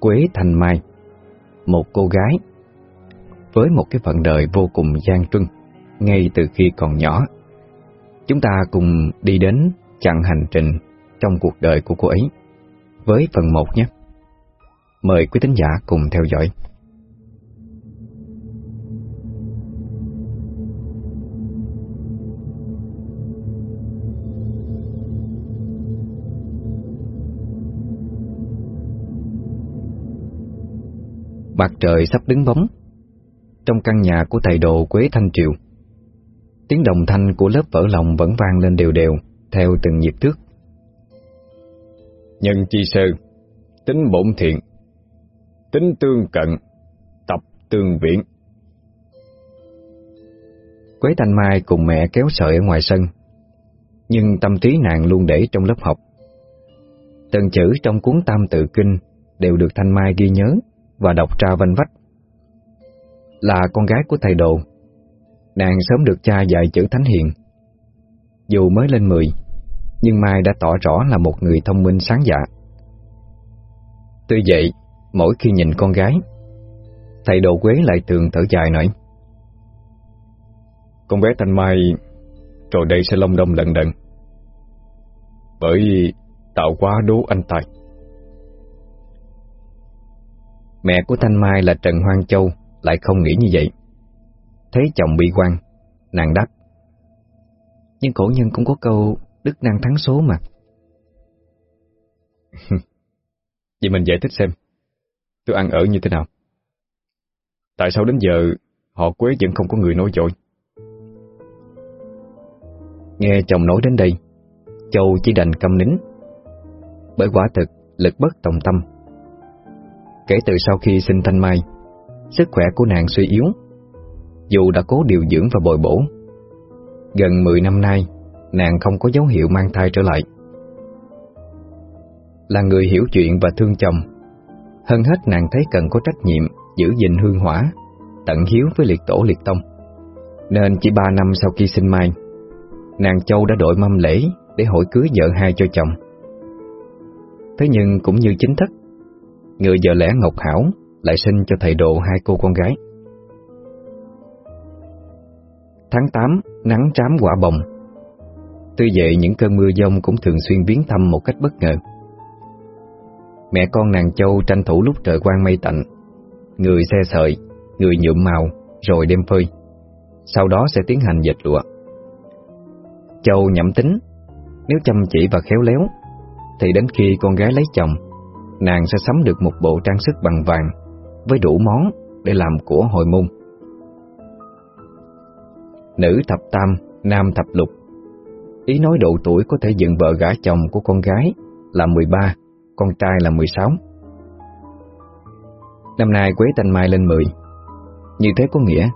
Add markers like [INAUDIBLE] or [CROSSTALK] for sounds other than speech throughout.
Quế Thanh Mai, Một cô gái Với một cái phận đời vô cùng gian truân Ngay từ khi còn nhỏ Chúng ta cùng đi đến chặng hành trình trong cuộc đời của cô ấy với phần 1 nhé. Mời quý thính giả cùng theo dõi. Mặt trời sắp đứng bóng. Trong căn nhà của thầy đồ Quế Thanh Triều Tiếng đồng thanh của lớp vỡ lòng vẫn vang lên đều đều Theo từng nhịp thước. Nhân chi sơ Tính bổn thiện Tính tương cận Tập tương viễn. Quế Thanh Mai cùng mẹ kéo sợi ở ngoài sân Nhưng tâm trí nàng luôn để trong lớp học. Từng chữ trong cuốn tam tự kinh Đều được Thanh Mai ghi nhớ và đọc ra vanh vách. Là con gái của thầy đồ, Nàng sớm được cha dạy chữ thánh hiền. Dù mới lên mười, Nhưng Mai đã tỏ rõ là một người thông minh sáng dạ. Tuy vậy, Mỗi khi nhìn con gái, Thầy đồ quế lại thường thở dài nói, Con bé Thanh Mai Rồi đây sẽ lông đông lận đận. Bởi tạo quá đố anh tài. Mẹ của Thanh Mai là Trần Hoang Châu Lại không nghĩ như vậy. Thấy chồng bị quan Nàng đáp, Nhưng cổ nhân cũng có câu, Đức năng thắng số mà. [LAUGHS] Vậy mình giải thích xem, Tôi ăn ở như thế nào. Tại sao đến giờ, Họ Quế vẫn không có người nói dội Nghe chồng nói đến đây, Châu chỉ đành câm nín. Bởi quả thực, lực bất tòng tâm. Kể từ sau khi sinh Thanh Mai, Sức khỏe của nàng suy yếu, Dù đã cố điều dưỡng và bồi bổ. Gần 10 năm nay, Nàng không có dấu hiệu mang thai trở lại. Là người hiểu chuyện và thương chồng, Hơn hết nàng thấy cần có trách nhiệm Giữ gìn hương hỏa, Tận hiếu với liệt tổ liệt tông. Nên chỉ ba năm sau khi sinh Mai, Nàng Châu đã đội mâm lễ Để hỏi cưới vợ hai cho chồng. Thế nhưng cũng như chính thức. Người vợ lẽ Ngọc Hảo Lại sinh cho thầy độ hai cô con gái. Tháng 8 Nắng trám quả bồng. Tuy vậy những cơn mưa giông cũng thường xuyên viếng thăm một cách bất ngờ. Mẹ con nàng Châu tranh thủ lúc trời quang mây tạnh. Người xe sợi, người nhuộm màu Rồi đem phơi. Sau đó sẽ tiến hành dệt lụa. Châu nhẩm tính Nếu chăm chỉ và khéo léo Thì đến khi con gái lấy chồng Nàng sẽ sắm được một bộ trang sức bằng vàng Với đủ món Để làm của hồi môn Nữ thập tam, nam thập lục Ý nói độ tuổi có thể dựng vợ gả chồng của con gái là 13, con trai là 16. Năm nay Quế Thanh Mai lên 10. Như thế có nghĩa,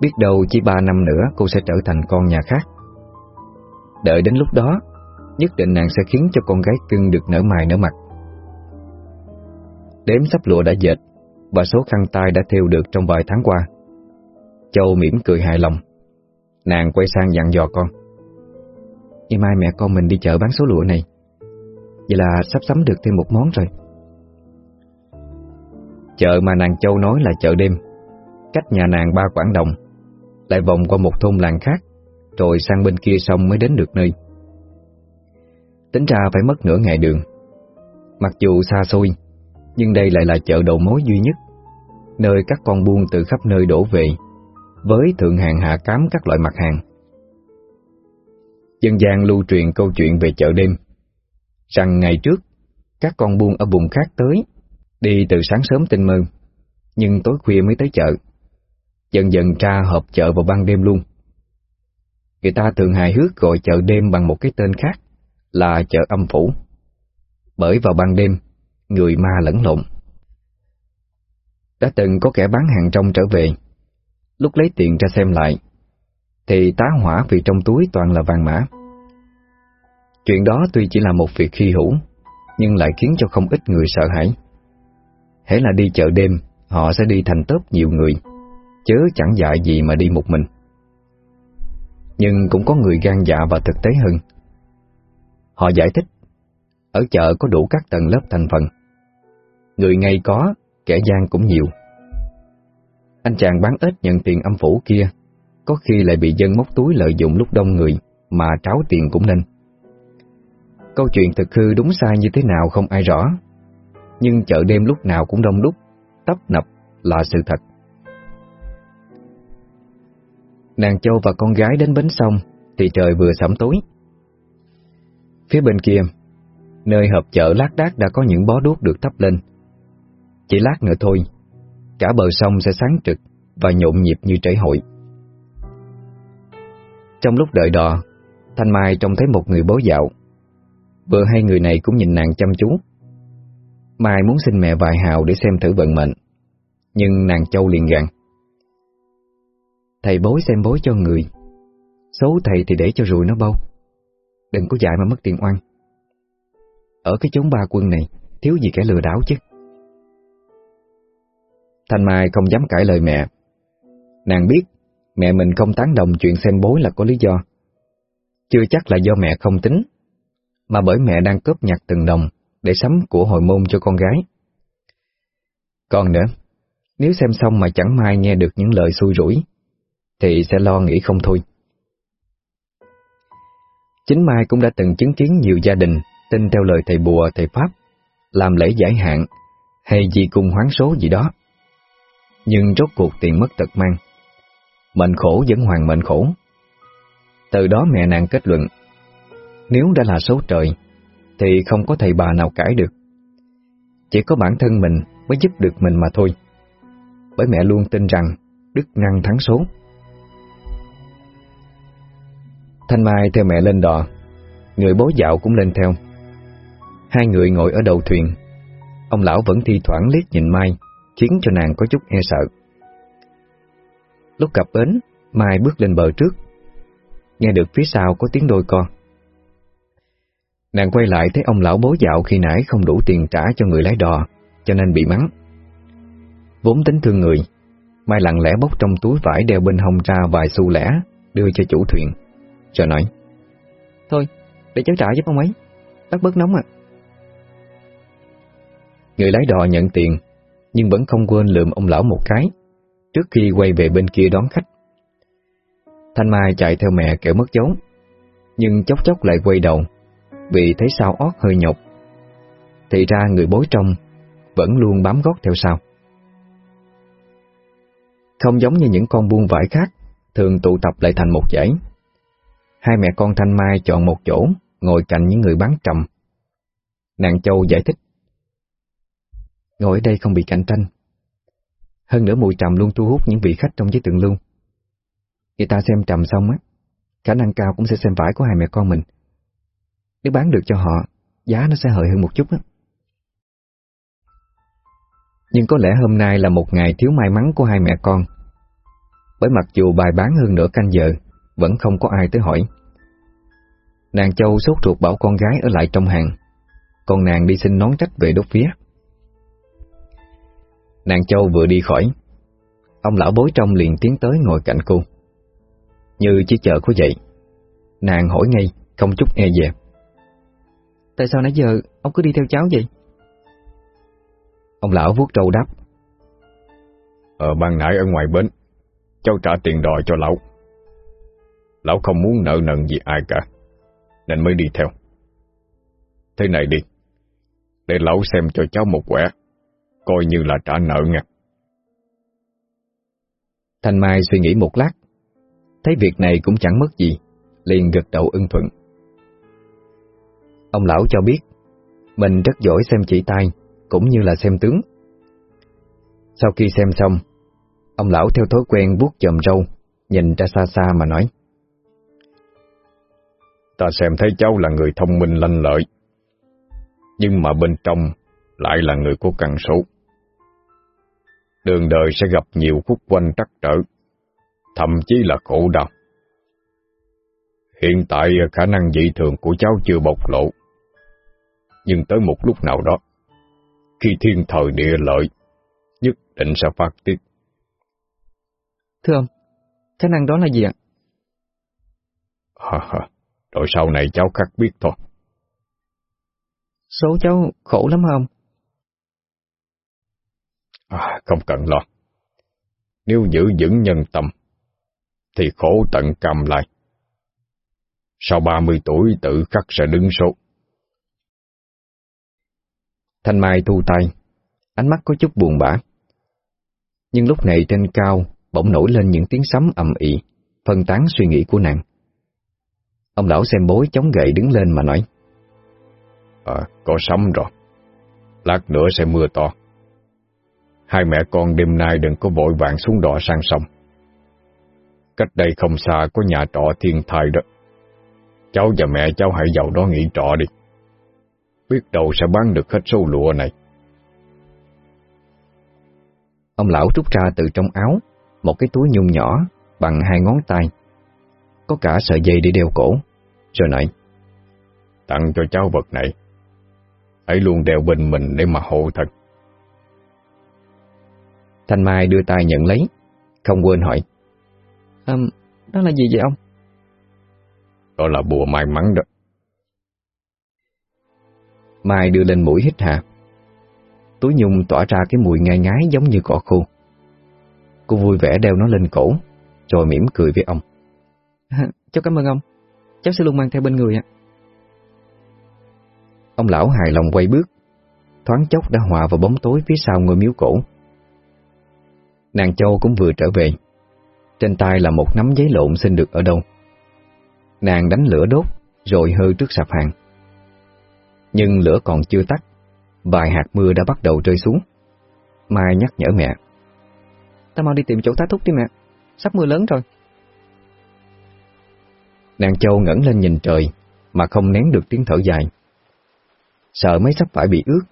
biết đâu chỉ 3 năm nữa cô sẽ trở thành con nhà khác. Đợi đến lúc đó, nhất định nàng sẽ khiến cho con gái cưng được nở mày nở mặt. Đếm sắp lụa đã dệt, và số khăn tay đã thêu được trong vài tháng qua. Châu mỉm cười hài lòng. Nàng quay sang dặn dò con. Ngày mai mẹ con mình đi chợ bán số lụa này Vậy là sắp sắm được thêm một món rồi Chợ mà nàng Châu nói là chợ đêm Cách nhà nàng ba quảng đồng, Lại vòng qua một thôn làng khác, Rồi sang bên kia sông mới đến được nơi Tính ra phải mất nửa ngày đường Mặc dù xa xôi nhưng đây lại là chợ đầu mối duy nhất Nơi các con buôn từ khắp nơi đổ về Với thượng hàng hạ cám các loại mặt hàng Dân gian lưu truyền câu chuyện về chợ đêm, rằng ngày trước, các con buôn ở vùng khác tới, đi từ sáng sớm tinh mơ, nhưng tối khuya mới tới chợ. Dần dần ra họp chợ vào ban đêm luôn. Người ta thường hài hước gọi chợ đêm bằng một cái tên khác là chợ âm phủ. Bởi vào ban đêm, người ma lẫn lộn. Đã từng có kẻ bán hàng trong trở về, lúc lấy tiền ra xem lại, thì tá hỏa vì trong túi toàn là vàng mã. Chuyện đó tuy chỉ là một việc khi hữu, nhưng lại khiến cho không ít người sợ hãi. Hễ là đi chợ đêm, họ sẽ đi thành tớp nhiều người, chớ chẳng dại gì mà đi một mình. Nhưng cũng có người gan dạ và thực tế hơn. Họ giải thích, ở chợ có đủ các tầng lớp thành phần. Người ngay có, kẻ gian cũng nhiều. Anh chàng bán ếch nhận tiền âm phủ kia, có khi lại bị dân móc túi lợi dụng lúc đông người mà tráo tiền cũng nên. Câu chuyện thực hư đúng sai như thế nào không ai rõ, nhưng chợ đêm lúc nào cũng đông đúc, tấp nập là sự thật. Nàng Châu và con gái đến bến sông thì trời vừa sẩm tối. Phía bên kia, nơi hợp chợ lác đác đã có những bó đuốc được thắp lên. Chỉ lát nữa thôi, cả bờ sông sẽ sáng trực và nhộn nhịp như trễ hội. Trong lúc đợi đò, Thanh Mai trông thấy một người bố dạo. Vừa hai người này cũng nhìn nàng chăm chú. Mai muốn xin mẹ vài hào để xem thử vận mệnh, nhưng nàng Châu liền gặn. Thầy bối xem bối cho người, số thầy thì để cho rùi nó bâu. Đừng có dạy mà mất tiền oan. Ở cái chốn ba quân này, thiếu gì kẻ lừa đảo chứ. Thanh Mai không dám cãi lời mẹ. Nàng biết mẹ mình không tán đồng chuyện xem bối là có lý do. Chưa chắc là do mẹ không tính, mà bởi mẹ đang cướp nhặt từng đồng để sắm của hồi môn cho con gái. Còn nữa, nếu xem xong mà chẳng mai nghe được những lời xui rủi, thì sẽ lo nghĩ không thôi. Chính Mai cũng đã từng chứng kiến nhiều gia đình tin theo lời thầy bùa, thầy Pháp, làm lễ giải hạn hay gì cùng hoán số gì đó. Nhưng rốt cuộc tiền mất tật mang. Mệnh khổ vẫn hoàng mệnh khổ. Từ đó mẹ nàng kết luận, nếu đã là số trời, thì không có thầy bà nào cãi được. Chỉ có bản thân mình mới giúp được mình mà thôi. Bởi mẹ luôn tin rằng đức năng thắng số. Thanh Mai theo mẹ lên đò, người bố dạo cũng lên theo. Hai người ngồi ở đầu thuyền, ông lão vẫn thi thoảng liếc nhìn Mai, khiến cho nàng có chút e sợ. Lúc cập bến, Mai bước lên bờ trước, nghe được phía sau có tiếng đôi con. Nàng quay lại thấy ông lão bố dạo khi nãy không đủ tiền trả cho người lái đò, cho nên bị mắng. Vốn tính thương người, Mai lặng lẽ bốc trong túi vải đeo bên hông ra vài xu lẻ, đưa cho chủ thuyền, rồi nói. Thôi, để cháu trả giúp ông ấy, bắt bớt nóng à. Người lái đò nhận tiền, nhưng vẫn không quên lượm ông lão một cái, trước khi quay về bên kia đón khách. Thanh Mai chạy theo mẹ kẻo mất dấu, nhưng chốc chốc lại quay đầu, vì thấy sao ót hơi nhọc. Thì ra người bối trong vẫn luôn bám gót theo sau. Không giống như những con buôn vải khác, thường tụ tập lại thành một dãy. Hai mẹ con Thanh Mai chọn một chỗ, ngồi cạnh những người bán trầm. Nàng Châu giải thích. Ngồi ở đây không bị cạnh tranh. Hơn nữa mùi trầm luôn thu hút những vị khách trong giới tượng lưu. Người ta xem trầm xong á, khả năng cao cũng sẽ xem vải của hai mẹ con mình. Nếu bán được cho họ, giá nó sẽ hời hơn một chút á. Nhưng có lẽ hôm nay là một ngày thiếu may mắn của hai mẹ con. Bởi mặc dù bài bán hơn nửa canh giờ, vẫn không có ai tới hỏi. Nàng Châu sốt ruột bảo con gái ở lại trong hàng, còn nàng đi xin nón trách về đốt phía. Nàng Châu vừa đi khỏi, ông lão bối trong liền tiến tới ngồi cạnh cô. Như chỉ chờ có vậy, nàng hỏi ngay, không chút e dè. Tại sao nãy giờ ông cứ đi theo cháu vậy? Ông lão vuốt trâu đáp. Ờ, ban nãy ở ngoài bến, cháu trả tiền đòi cho lão. Lão không muốn nợ nần gì ai cả, nên mới đi theo. Thế này đi, để lão xem cho cháu một quẻ, coi như là trả nợ nha. Thanh Mai suy nghĩ một lát, thấy việc này cũng chẳng mất gì, liền gật đầu ưng thuận. Ông lão cho biết, mình rất giỏi xem chỉ tay, cũng như là xem tướng. Sau khi xem xong, ông lão theo thói quen buốt chòm râu, nhìn ra xa xa mà nói. Ta xem thấy cháu là người thông minh lanh lợi, nhưng mà bên trong lại là người có căn số. Đường đời sẽ gặp nhiều khúc quanh trắc trở, thậm chí là khổ đau. Hiện tại khả năng dị thường của cháu chưa bộc lộ, nhưng tới một lúc nào đó, khi thiên thời địa lợi, nhất định sẽ phát tiết. Thưa ông, khả năng đó là gì ạ? Rồi sau này cháu khắc biết thôi. Số cháu khổ lắm không? À, không cần lo. Nếu giữ vững nhân tâm, thì khổ tận cầm lại. Sau 30 tuổi tự khắc sẽ đứng số. Thanh Mai thu tay, ánh mắt có chút buồn bã. Nhưng lúc này trên cao bỗng nổi lên những tiếng sấm ầm ĩ, phân tán suy nghĩ của nàng. Ông lão xem bối chống gậy đứng lên mà nói. À, có sấm rồi. Lát nữa sẽ mưa to. Hai mẹ con đêm nay đừng có vội vàng xuống đò sang sông. Cách đây không xa có nhà trọ thiên thai đó. Cháu và mẹ cháu hãy vào đó nghỉ trọ đi. Biết đâu sẽ bán được hết số lụa này. Ông lão rút ra từ trong áo một cái túi nhung nhỏ bằng hai ngón tay. Có cả sợi dây để đeo cổ. Rồi nói. Tặng cho cháu vật này. Hãy luôn đeo bên mình để mà hộ thật. Thanh Mai đưa tay nhận lấy, không quên hỏi. À, đó là gì vậy ông? Đó là bùa may mắn đó. Mai đưa lên mũi hít hạ. Túi nhung tỏa ra cái mùi ngai ngái giống như cỏ khô. Cô vui vẻ đeo nó lên cổ, rồi mỉm cười với ông. À, cháu cảm ơn ông, cháu sẽ luôn mang theo bên người ạ. Ông lão hài lòng quay bước, thoáng chốc đã hòa vào bóng tối phía sau ngôi miếu cổ. Nàng Châu cũng vừa trở về, trên tay là một nắm giấy lộn xin được ở đâu. Nàng đánh lửa đốt, rồi hơ trước sạp hàng. Nhưng lửa còn chưa tắt, vài hạt mưa đã bắt đầu rơi xuống. Mai nhắc nhở mẹ. Ta mau đi tìm chỗ tá thúc đi mẹ, sắp mưa lớn rồi. Nàng Châu ngẩng lên nhìn trời, mà không nén được tiếng thở dài. Sợ mấy sắp phải bị ướt,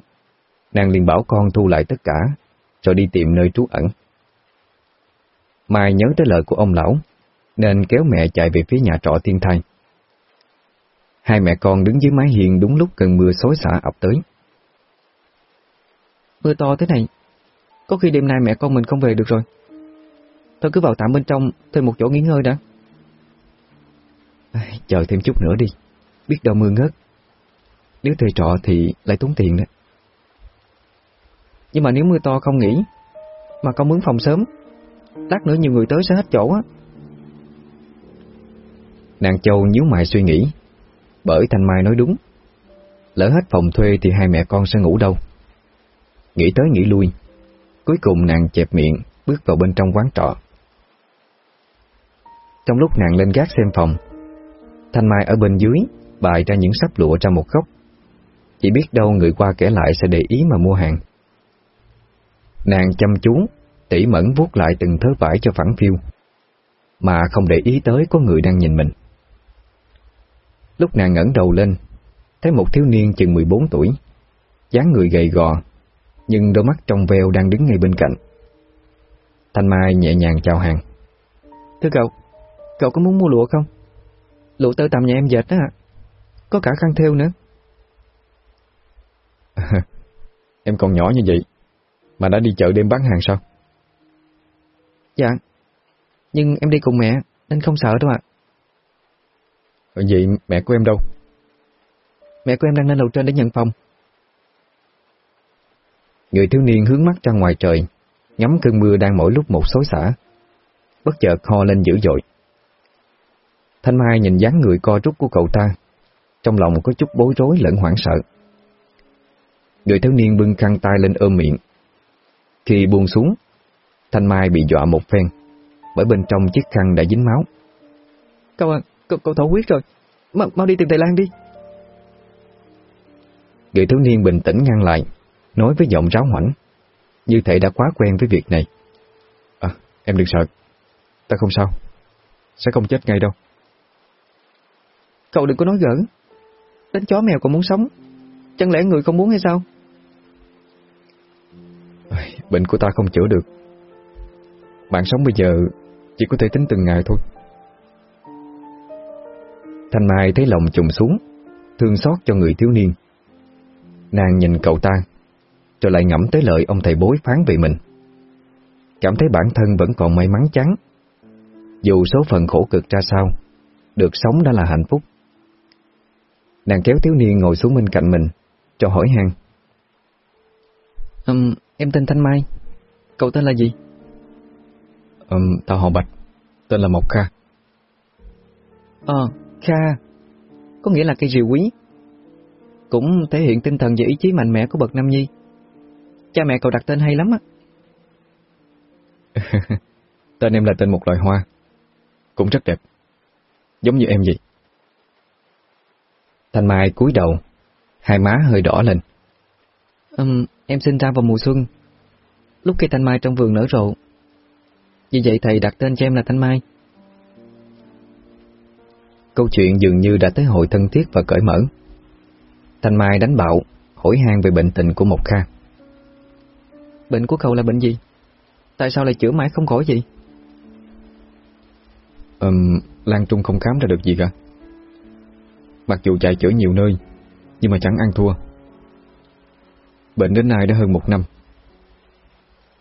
nàng liền bảo con thu lại tất cả, rồi đi tìm nơi trú ẩn. Mai nhớ tới lời của ông lão, nên kéo mẹ chạy về phía nhà trọ thiên thai. Hai mẹ con đứng dưới mái hiên đúng lúc cơn mưa xối xả ập tới. Mưa to thế này, có khi đêm nay mẹ con mình không về được rồi. Thôi cứ vào tạm bên trong, thuê một chỗ nghỉ ngơi đã. À, chờ thêm chút nữa đi, biết đâu mưa ngớt. Nếu thuê trọ thì lại tốn tiền đó. Nhưng mà nếu mưa to không nghỉ, mà con mướn phòng sớm, lát nữa nhiều người tới sẽ hết chỗ á. Nàng Châu nhíu mày suy nghĩ, bởi Thanh Mai nói đúng. Lỡ hết phòng thuê thì hai mẹ con sẽ ngủ đâu. Nghĩ tới nghĩ lui, cuối cùng nàng chẹp miệng, bước vào bên trong quán trọ. Trong lúc nàng lên gác xem phòng, Thanh Mai ở bên dưới bày ra những sắp lụa ra một góc. Chỉ biết đâu người qua kể lại sẽ để ý mà mua hàng. Nàng chăm chú, tỉ mẫn vuốt lại từng thớ vải cho phẳng phiu, mà không để ý tới có người đang nhìn mình. Lúc nàng ngẩng đầu lên, thấy một thiếu niên chừng 14 tuổi, dáng người gầy gò, nhưng đôi mắt trong veo đang đứng ngay bên cạnh. Thanh Mai nhẹ nhàng chào hàng. Thưa cậu, cậu có muốn mua lụa không? Lụa tơ tầm nhà em dệt đó ạ. Có cả khăn thêu nữa. [LAUGHS] em còn nhỏ như vậy, mà đã đi chợ đêm bán hàng sao? Dạ, nhưng em đi cùng mẹ, nên không sợ đâu ạ. Vậy mẹ của em đâu? Mẹ của em đang lên lầu trên để nhận phòng. Người thiếu niên hướng mắt ra ngoài trời, ngắm cơn mưa đang mỗi lúc một xối xả. Bất chợt ho lên dữ dội. Thanh Mai nhìn dáng người co rút của cậu ta, trong lòng có chút bối rối lẫn hoảng sợ. Người thiếu niên bưng khăn tay lên ôm miệng. Khi buông xuống, Thanh Mai bị dọa một phen, bởi bên trong chiếc khăn đã dính máu. Cậu à, cậu, cậu thổ huyết rồi, M mau đi tìm Tề Lan đi. Người thiếu niên bình tĩnh ngăn lại, nói với giọng ráo hoảnh, như thể đã quá quen với việc này. À, em đừng sợ, ta không sao, sẽ không chết ngay đâu. Cậu đừng có nói gỡ, đến chó mèo còn muốn sống, chẳng lẽ người không muốn hay sao? Bệnh của ta không chữa được, bạn sống bây giờ chỉ có thể tính từng ngày thôi. Thanh Mai thấy lòng trùng xuống, thương xót cho người thiếu niên. Nàng nhìn cậu ta, rồi lại ngẫm tới lời ông thầy bối phán về mình. Cảm thấy bản thân vẫn còn may mắn chắn. Dù số phận khổ cực ra sao, được sống đã là hạnh phúc. Nàng kéo thiếu niên ngồi xuống bên cạnh mình, cho hỏi hàng. Um, em tên Thanh Mai, Cậu tên là gì? Um, Tao họ Bạch Tên là Mộc Kha. Ờ, Kha Có nghĩa là cây rìu quý? Cũng thể hiện tinh thần và ý chí mạnh mẽ của bậc Nam Nhi. Cha mẹ cậu đặt tên hay lắm á. [LAUGHS] Tên em là tên một loài hoa. Cũng rất đẹp. Giống như em vậy. Thanh Mai cúi đầu Hai má hơi đỏ lên. Um, Em sinh ra vào mùa xuân. Lúc cây thanh mai trong vườn nở rộ vì vậy thầy đặt tên cho em là Thanh Mai. Câu chuyện dường như đã tới hội thân thiết và cởi mở. Thanh Mai đánh bạo Hỏi han về bệnh tình của Mộc Kha. Bệnh của cậu là bệnh gì? Tại sao lại chữa mãi không khỏi gì? um, Lan Trung không khám ra được gì cả. Mặc dù chạy chữa nhiều nơi Nhưng mà chẳng ăn thua. Bệnh đến nay đã hơn một năm.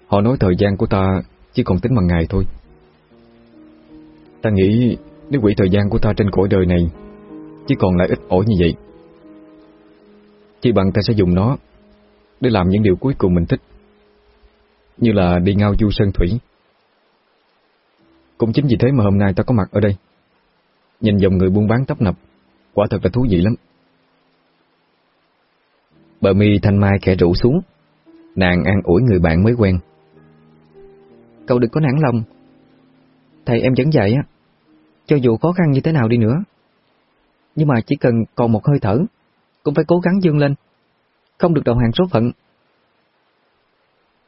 Họ nói thời gian của ta chỉ còn tính bằng ngày thôi. Ta nghĩ Nếu quỹ thời gian của ta trên cõi đời này Chỉ còn lại ít ỏi như vậy, Chỉ bằng ta sẽ dùng nó Để làm những điều cuối cùng mình thích, Như là đi ngao du sơn thủy. Cũng chính vì thế mà hôm nay ta có mặt ở đây, Nhìn dòng người buôn bán tấp nập, Quả thật là thú vị lắm. Bờ mi thanh mai khẽ rủ xuống, Nàng an ủi người bạn mới quen. Cậu đừng có nản lòng. Thầy em vẫn dạy á, Cho dù khó khăn như thế nào đi nữa, Nhưng mà chỉ cần còn một hơi thở, Cũng phải cố gắng dương lên, Không được đầu hàng số phận.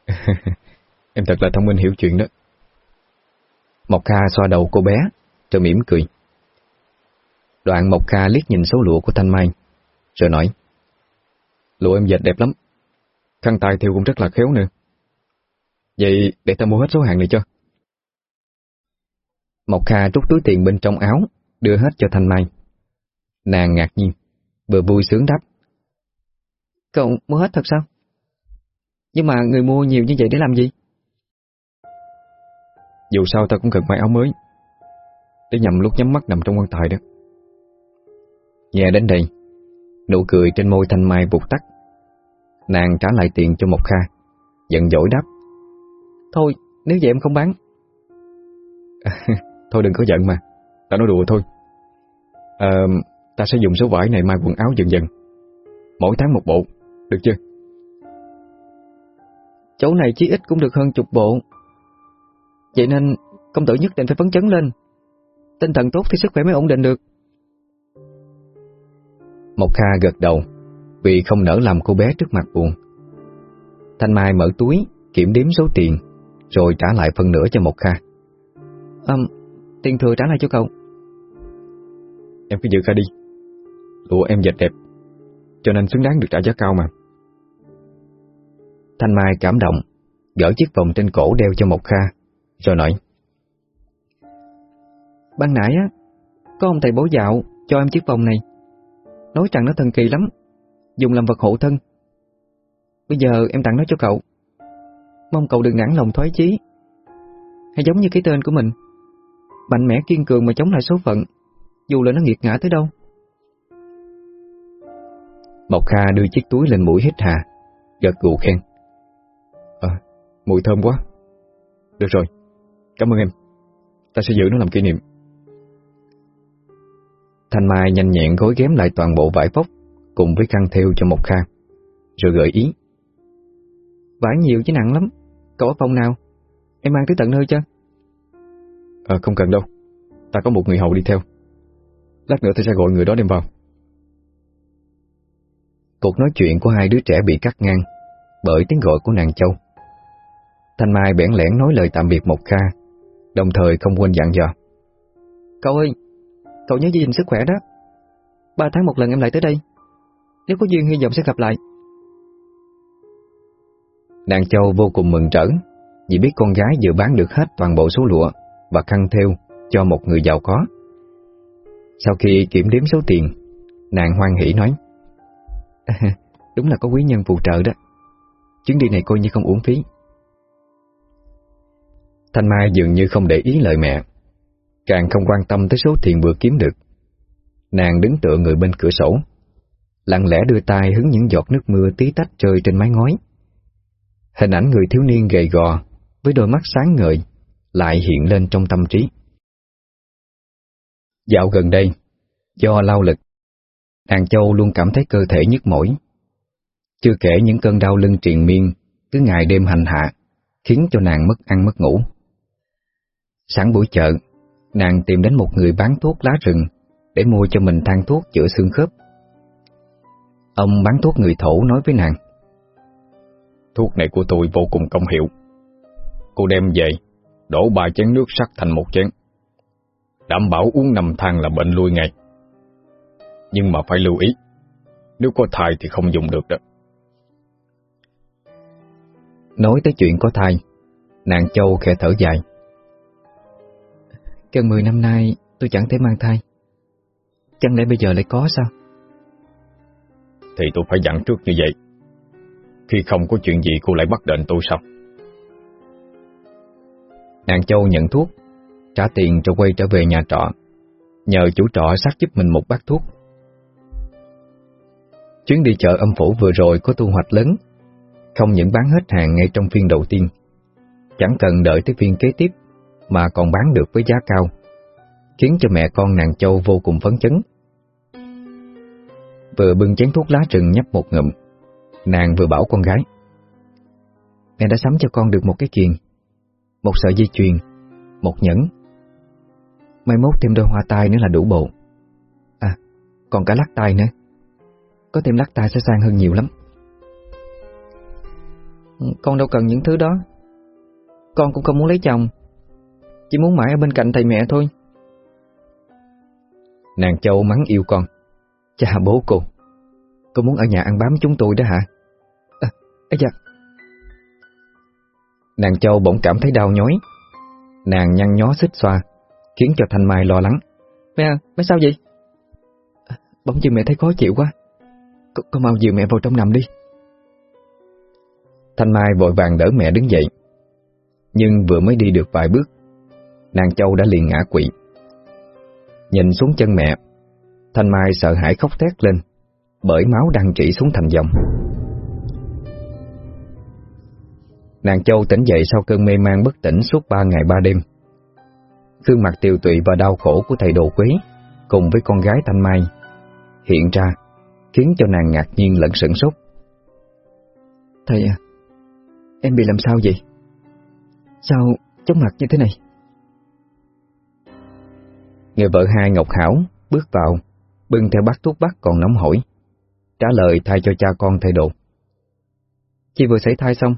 [LAUGHS] Em thật là thông minh hiểu chuyện đó. Mộc Kha xoa đầu cô bé, Rồi mỉm cười. Đoạn Mộc Kha liếc nhìn số lụa của Thanh Mai, Rồi nói, Lụa em dệt đẹp lắm, Khăn tay theo cũng rất là khéo nữa. Vậy để ta mua hết số hàng này cho. Mộc Kha rút túi tiền bên trong áo Đưa hết cho Thanh Mai. Nàng ngạc nhiên Vừa vui sướng đáp. Cậu mua hết thật sao? Nhưng mà người mua nhiều như vậy để làm gì? Dù sao ta cũng cần may áo mới Để nhằm lúc nhắm mắt nằm trong quan tài đó. Nghe đến đây Nụ cười trên môi Thanh Mai vụt tắt. Nàng trả lại tiền cho Mộc Kha Giận dỗi đáp Thôi, nếu vậy em không bán. [LAUGHS] Thôi đừng có giận mà. Ta nói đùa thôi. À, Ta sẽ dùng số vải này mai quần áo dần dần. Mỗi tháng một bộ Được chưa? Chỗ này chí ít cũng được hơn chục bộ. Vậy nên công tử nhất định phải phấn chấn lên. Tinh thần tốt thì sức khỏe mới ổn định được. Mộc Kha gật đầu Vì không nỡ làm cô bé trước mặt buồn. Thanh Mai mở túi Kiểm đếm số tiền Rồi trả lại phần nửa cho Mộc Kha. À, Tiền thừa trả lại cho cậu. Em cứ giữ khai đi. Lụa em dệt đẹp Cho nên xứng đáng được trả giá cao mà. Thanh Mai cảm động Gỡ chiếc vòng trên cổ đeo cho Mộc Kha Rồi nói Ban nãy á Có ông thầy bố dạo cho em chiếc vòng này. Nói rằng nó thần kỳ lắm Dùng làm vật hộ thân. Bây giờ em tặng nó cho cậu Mong cậu đừng nản lòng thoái chí. Hay giống như cái tên của mình. Mạnh mẽ kiên cường mà chống lại số phận Dù là nó nghiệt ngã tới đâu. Mộc Kha đưa chiếc túi lên mũi hít hà Gật gù khen. À, mùi thơm quá. Được rồi, cảm ơn em. Ta sẽ giữ nó làm kỷ niệm. Thanh Mai nhanh nhẹn gối ghém lại toàn bộ vải vóc Cùng với khăn theo cho Mộc Kha Rồi gợi ý. Vải nhiều chứ nặng lắm Cậu ở phòng nào? Em mang tới tận nơi chưa À không cần đâu. Ta có một người hầu đi theo. Lát nữa ta sẽ gọi người đó đem vào. Cuộc nói chuyện của hai đứa trẻ bị cắt ngang Bởi tiếng gọi của nàng Châu. Thanh Mai bẽn lẽn nói lời tạm biệt Mộc Kha Đồng thời không quên dặn dò. Cậu ơi Cậu nhớ giữ gìn sức khỏe đó. Ba tháng một lần em lại tới đây. Nếu có duyên hy vọng sẽ gặp lại Nàng Châu vô cùng mừng trở, Vì biết con gái vừa bán được hết toàn bộ số lụa Và khăn theo cho một người giàu có. Sau khi kiểm đếm số tiền, Nàng hoan hỷ nói, [LAUGHS] Đúng là có quý nhân phù trợ đó. Chuyến đi này coi như không uổng phí. Thanh Mai dường như không để ý lời mẹ, Càng không quan tâm tới số tiền vừa kiếm được. Nàng đứng tựa người bên cửa sổ, Lặng lẽ đưa tay hứng những giọt nước mưa tí tách rơi trên mái ngói. Hình ảnh người thiếu niên gầy gò với đôi mắt sáng ngời lại hiện lên trong tâm trí. Dạo gần đây, do lao lực, nàng Châu luôn cảm thấy cơ thể nhức mỏi. Chưa kể những cơn đau lưng triền miên cứ ngày đêm hành hạ, khiến cho nàng mất ăn mất ngủ. Sáng buổi chợ, nàng tìm đến một người bán thuốc lá rừng để mua cho mình thang thuốc chữa xương khớp. Ông bán thuốc người thổ nói với nàng. Thuốc này của tôi vô cùng công hiệu. Cô đem về, đổ ba chén nước sắc thành một chén. Đảm bảo uống nằm thang là bệnh lui ngay. Nhưng mà phải lưu ý, nếu có thai thì không dùng được đó. Nói tới chuyện có thai, nàng Châu khẽ thở dài. Gần 10 năm nay tôi chẳng thể mang thai. Chẳng lẽ bây giờ lại có sao? Thì tôi phải dặn trước như vậy. Khi không có chuyện gì cô lại bắt đền tôi sao? Nàng Châu nhận thuốc, trả tiền rồi quay trở về nhà trọ, nhờ chủ trọ xác giúp mình một bát thuốc. Chuyến đi chợ âm phủ vừa rồi có thu hoạch lớn, không những bán hết hàng ngay trong phiên đầu tiên, chẳng cần đợi tới phiên kế tiếp mà còn bán được với giá cao, khiến cho mẹ con nàng Châu vô cùng phấn chấn. Vừa bưng chén thuốc lá rừng nhấp một ngụm, nàng vừa bảo con gái. Mẹ đã sắm cho con được một cái kiền, một sợi dây chuyền, một nhẫn. Mai mốt thêm đôi hoa tai nữa là đủ bộ. À, còn cả lắc tai nữa. Có thêm lắc tai sẽ sang hơn nhiều lắm. Con đâu cần những thứ đó. Con cũng không muốn lấy chồng. Chỉ muốn mãi ở bên cạnh thầy mẹ thôi. Nàng Châu mắng yêu con. cha bố cô, cô muốn ở nhà ăn bám chúng tôi đó hả? À, à dạ. Nàng Châu bỗng cảm thấy đau nhói. Nàng nhăn nhó xích xoa, khiến cho Thanh Mai lo lắng. Mẹ, mẹ sao vậy? À, bỗng dưng mẹ thấy khó chịu quá. Con, con mau dìu mẹ vào trong nằm đi. Thanh Mai vội vàng đỡ mẹ đứng dậy. Nhưng vừa mới đi được vài bước, nàng Châu đã liền ngã quỵ. Nhìn xuống chân mẹ, Thanh Mai sợ hãi khóc thét lên, bởi máu đang chảy xuống thành dòng. Nàng Châu tỉnh dậy sau cơn mê man bất tỉnh suốt ba ngày ba đêm. Gương mặt tiều tụy và đau khổ của thầy đồ quý cùng với con gái Thanh Mai hiện ra khiến cho nàng ngạc nhiên lẫn sửng sốt. Thầy à, em bị làm sao vậy? Sao chóng mặt như thế này? Người vợ hai Ngọc Hảo bước vào, bưng theo bát thuốc bắc còn nóng hổi, trả lời thay cho cha con thay đồ. Chị vừa xảy thai xong,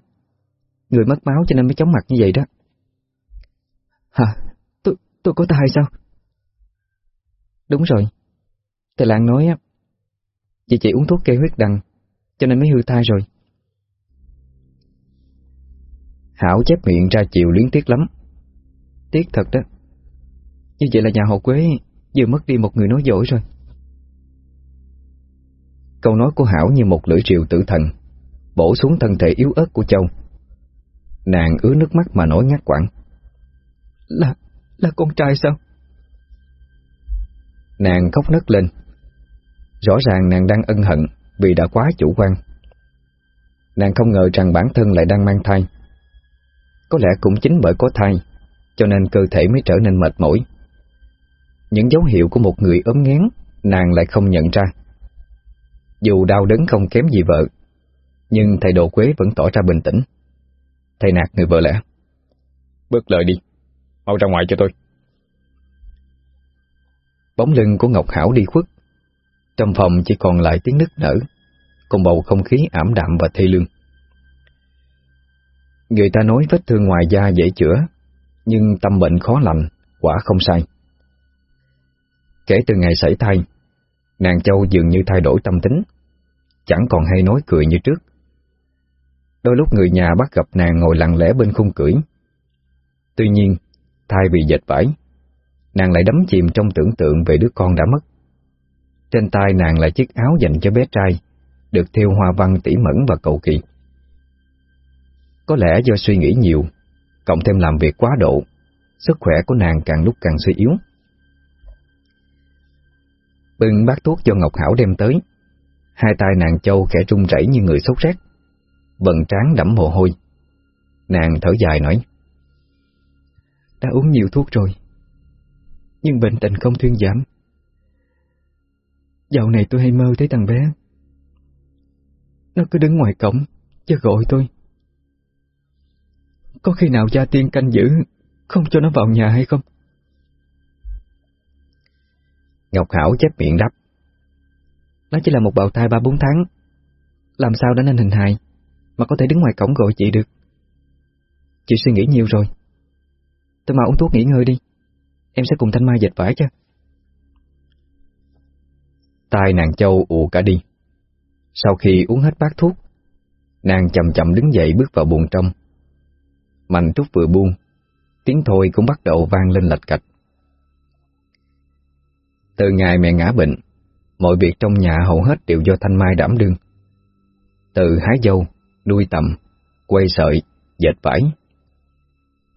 người mất máu cho nên mới chóng mặt như vậy đó. Hả? Tôi, tôi có thai sao? Đúng rồi. Thầy Lan nói á, chị chị uống thuốc kê huyết đằng, cho nên mới hư thai rồi. Hảo chép miệng ra chiều luyến tiếc lắm. Tiếc thật đó. Như vậy là nhà họ Quế vừa mất đi một người nói dối rồi. Câu nói của Hảo như một lưỡi rìu tử thần, bổ xuống thân thể yếu ớt của Châu. Nàng ứa nước mắt mà nói ngắt quãng. Là, là con trai sao? Nàng khóc nấc lên. Rõ ràng nàng đang ân hận vì đã quá chủ quan. Nàng không ngờ rằng bản thân lại đang mang thai. Có lẽ cũng chính bởi có thai, cho nên cơ thể mới trở nên mệt mỏi. Những dấu hiệu của một người ốm ngén, nàng lại không nhận ra. Dù đau đớn không kém gì vợ, nhưng thầy Đồ Quế vẫn tỏ ra bình tĩnh. Thầy nạt người vợ lẽ. Bước lời đi, mau ra ngoài cho tôi. Bóng lưng của Ngọc Hảo đi khuất. Trong phòng chỉ còn lại tiếng nức nở, cùng bầu không khí ảm đạm và thê lương. Người ta nói vết thương ngoài da dễ chữa, nhưng tâm bệnh khó lành, quả không sai. Kể từ ngày xảy thai, nàng Châu dường như thay đổi tâm tính, chẳng còn hay nói cười như trước. Đôi lúc người nhà bắt gặp nàng ngồi lặng lẽ bên khung cưỡi. Tuy nhiên, thay vì dệt vải, nàng lại đắm chìm trong tưởng tượng về đứa con đã mất. Trên tay nàng là chiếc áo dành cho bé trai, được thêu hoa văn tỉ mẩn và cầu kỳ. Có lẽ do suy nghĩ nhiều, cộng thêm làm việc quá độ, sức khỏe của nàng càng lúc càng suy yếu. Bưng bát thuốc cho Ngọc Hảo đem tới, hai tay nàng châu khẽ run rẩy như người sốt rét, bần trán đẫm mồ hôi. Nàng thở dài nói, đã uống nhiều thuốc rồi, nhưng bệnh tình không thuyên giảm. Dạo này tôi hay mơ thấy thằng bé. Nó cứ đứng ngoài cổng, chứ gọi tôi. Có khi nào gia tiên canh giữ, không cho nó vào nhà hay không? Ngọc Hảo chép miệng đáp. Nó chỉ là một bào thai ba bốn tháng. Làm sao đã nên hình hài, mà có thể đứng ngoài cổng gọi chị được. Chị suy nghĩ nhiều rồi. Tôi mau uống thuốc nghỉ ngơi đi. Em sẽ cùng Thanh Mai dệt vải cho. Tai nàng châu ù cả đi. Sau khi uống hết bát thuốc, nàng chậm chậm đứng dậy bước vào buồng trong. Mạnh trúc vừa buông, tiếng thôi cũng bắt đầu vang lên lạch cạch. Từ ngày mẹ ngã bệnh, mọi việc trong nhà hầu hết đều do Thanh Mai đảm đương. Từ hái dâu, nuôi tầm, quay sợi, dệt vải.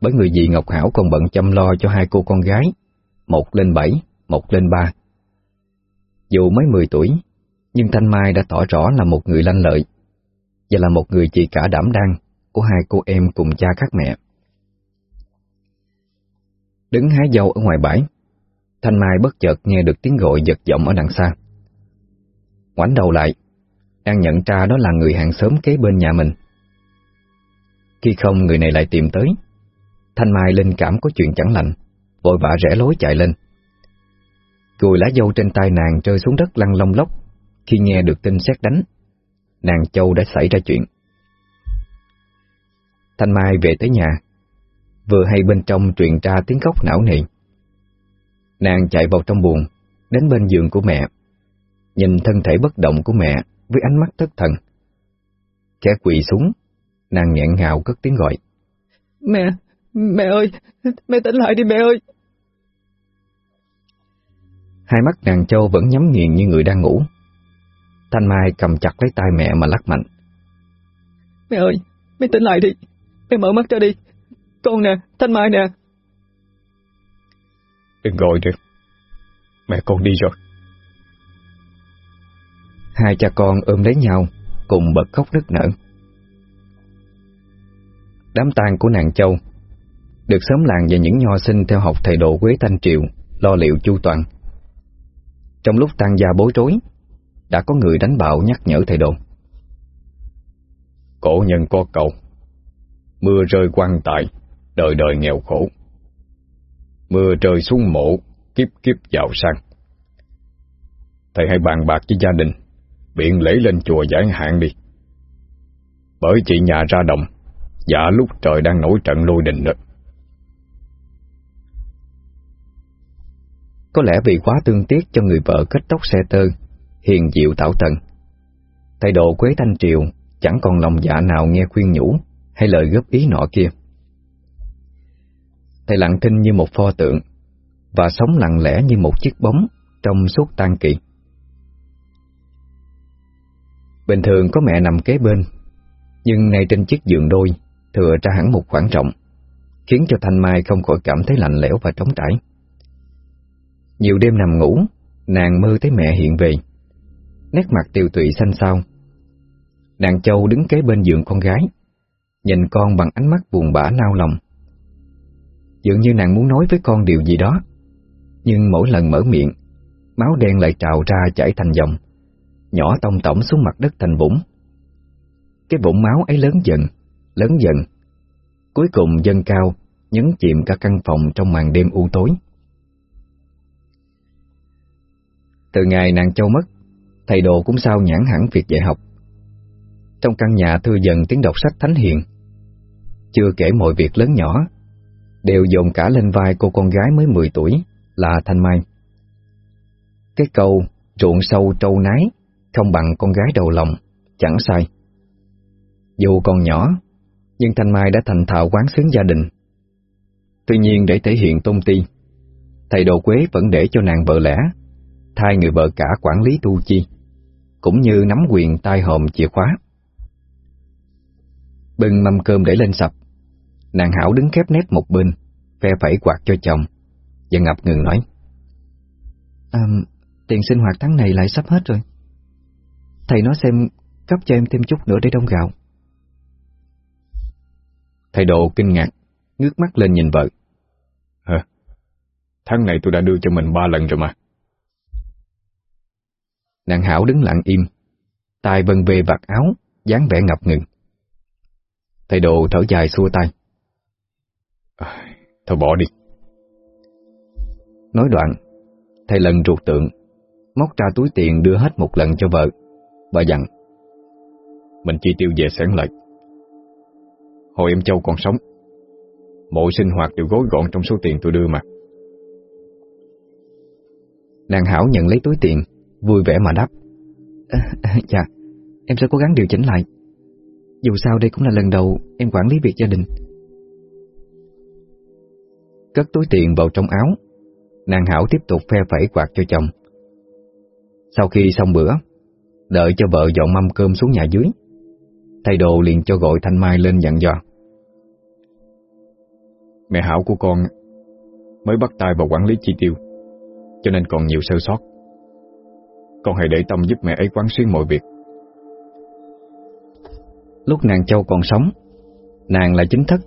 Bởi người dì Ngọc Hảo còn bận chăm lo cho hai cô con gái, một lên bảy, một lên ba. Dù mới mười tuổi, nhưng Thanh Mai đã tỏ rõ là một người lanh lợi, và là một người chị cả đảm đang của hai cô em cùng cha khác mẹ. Đứng hái dâu ở ngoài bãi, Thanh Mai bất chợt nghe được tiếng gọi giật giọng ở đằng xa. Ngoảnh đầu lại, đang nhận ra đó là người hàng xóm kế bên nhà mình. Khi không người này lại tìm tới, Thanh Mai linh cảm có chuyện chẳng lành, vội vã rẽ lối chạy lên. Cùi lá dâu trên tay nàng rơi xuống đất lăn lông lốc khi nghe được tin xét đánh. Nàng Châu đã xảy ra chuyện. Thanh Mai về tới nhà, vừa hay bên trong truyền ra tiếng khóc não nề. Nàng chạy vào trong buồng, đến bên giường của mẹ, nhìn thân thể bất động của mẹ với ánh mắt thất thần. Kẻ quỳ xuống, nàng nghẹn ngào cất tiếng gọi. Mẹ, mẹ ơi, mẹ tỉnh lại đi mẹ ơi. Hai mắt nàng châu vẫn nhắm nghiền như người đang ngủ. Thanh Mai cầm chặt lấy tay mẹ mà lắc mạnh. Mẹ ơi, mẹ tỉnh lại đi, mẹ mở mắt ra đi. Con nè, Thanh Mai nè. Đừng gọi được, mẹ con đi rồi. Hai cha con ôm lấy nhau, cùng bật khóc nức nở. Đám tang của nàng Châu được sớm làng và những nho sinh theo học thầy độ Quế Thanh Triệu lo liệu chu toàn. Trong lúc tang gia bối rối, đã có người đánh bạo nhắc nhở thầy độ. Cổ nhân có cầu, mưa rơi quan tài, đời đời nghèo khổ. Mưa rơi xuống mộ, kiếp kiếp giàu sang. Thầy hãy bàn bạc với gia đình, biện lễ lên chùa giải hạn đi. Bởi chị nhà ra đồng, dạ lúc trời đang nổi trận lôi đình đó. Có lẽ vì quá tương tiếc cho người vợ kết tóc xe tơ, hiền diệu tảo tần. Thầy độ Quế Thanh Triều chẳng còn lòng dạ nào nghe khuyên nhủ hay lời góp ý nọ kia. Thầy lặng thinh như một pho tượng và sống lặng lẽ như một chiếc bóng trong suốt tan kỳ. Bình thường có mẹ nằm kế bên, nhưng ngay trên chiếc giường đôi thừa ra hẳn một khoảng rộng, khiến cho Thanh Mai không khỏi cảm thấy lạnh lẽo và trống trải. Nhiều đêm nằm ngủ, nàng mơ thấy mẹ hiện về, nét mặt tiều tụy xanh xao. Nàng Châu đứng kế bên giường con gái, nhìn con bằng ánh mắt buồn bã nao lòng. Dường như nàng muốn nói với con điều gì đó, nhưng mỗi lần mở miệng, máu đen lại trào ra chảy thành dòng, nhỏ tông tổng xuống mặt đất thành vũng. Cái vũng máu ấy lớn dần, lớn dần, cuối cùng dâng cao, nhấn chìm cả căn phòng trong màn đêm u tối. Từ ngày nàng Châu mất, thầy đồ cũng sao nhãn hẳn việc dạy học. Trong căn nhà thư dần tiếng đọc sách thánh hiền. Chưa kể mọi việc lớn nhỏ, đều dồn cả lên vai cô con gái mới 10 tuổi là Thanh Mai. Cái câu ruộng sâu trâu nái không bằng con gái đầu lòng, chẳng sai. Dù còn nhỏ, nhưng Thanh Mai đã thành thạo quán xứng gia đình. Tuy nhiên để thể hiện tôn ti, thầy đồ quế vẫn để cho nàng vợ lẽ, thay người vợ cả quản lý tu chi, cũng như nắm quyền tai hòm chìa khóa. Bưng mâm cơm để lên sập, nàng Hảo đứng khép nép một bên, phe phẩy quạt cho chồng, và ngập ngừng nói. À, tiền sinh hoạt tháng này lại sắp hết rồi. Thầy nói xem cấp cho em thêm chút nữa để đông gạo. Thầy độ kinh ngạc, ngước mắt lên nhìn vợ. Tháng này tôi đã đưa cho mình ba lần rồi mà. Nàng Hảo đứng lặng im, tay vân về vạt áo, dáng vẻ ngập ngừng. Thầy đồ thở dài xua tay. À, thôi bỏ đi. Nói đoạn, thầy lần ruột tượng, móc ra túi tiền đưa hết một lần cho vợ. Bà dặn. Mình chi tiêu về sáng lại. Hồi em Châu còn sống, mọi sinh hoạt đều gói gọn trong số tiền tôi đưa mà. Nàng Hảo nhận lấy túi tiền, vui vẻ mà đáp. À, à, dạ, em sẽ cố gắng điều chỉnh lại. Dù sao đây cũng là lần đầu em quản lý việc gia đình. Cất túi tiền vào trong áo, nàng Hảo tiếp tục phe phẩy quạt cho chồng. Sau khi xong bữa, đợi cho vợ dọn mâm cơm xuống nhà dưới, thầy đồ liền cho gọi Thanh Mai lên dặn dò. Mẹ Hảo của con mới bắt tay vào quản lý chi tiêu, cho nên còn nhiều sơ sót. Con hãy để tâm giúp mẹ ấy quán xuyến mọi việc. Lúc nàng Châu còn sống, nàng là chính thất,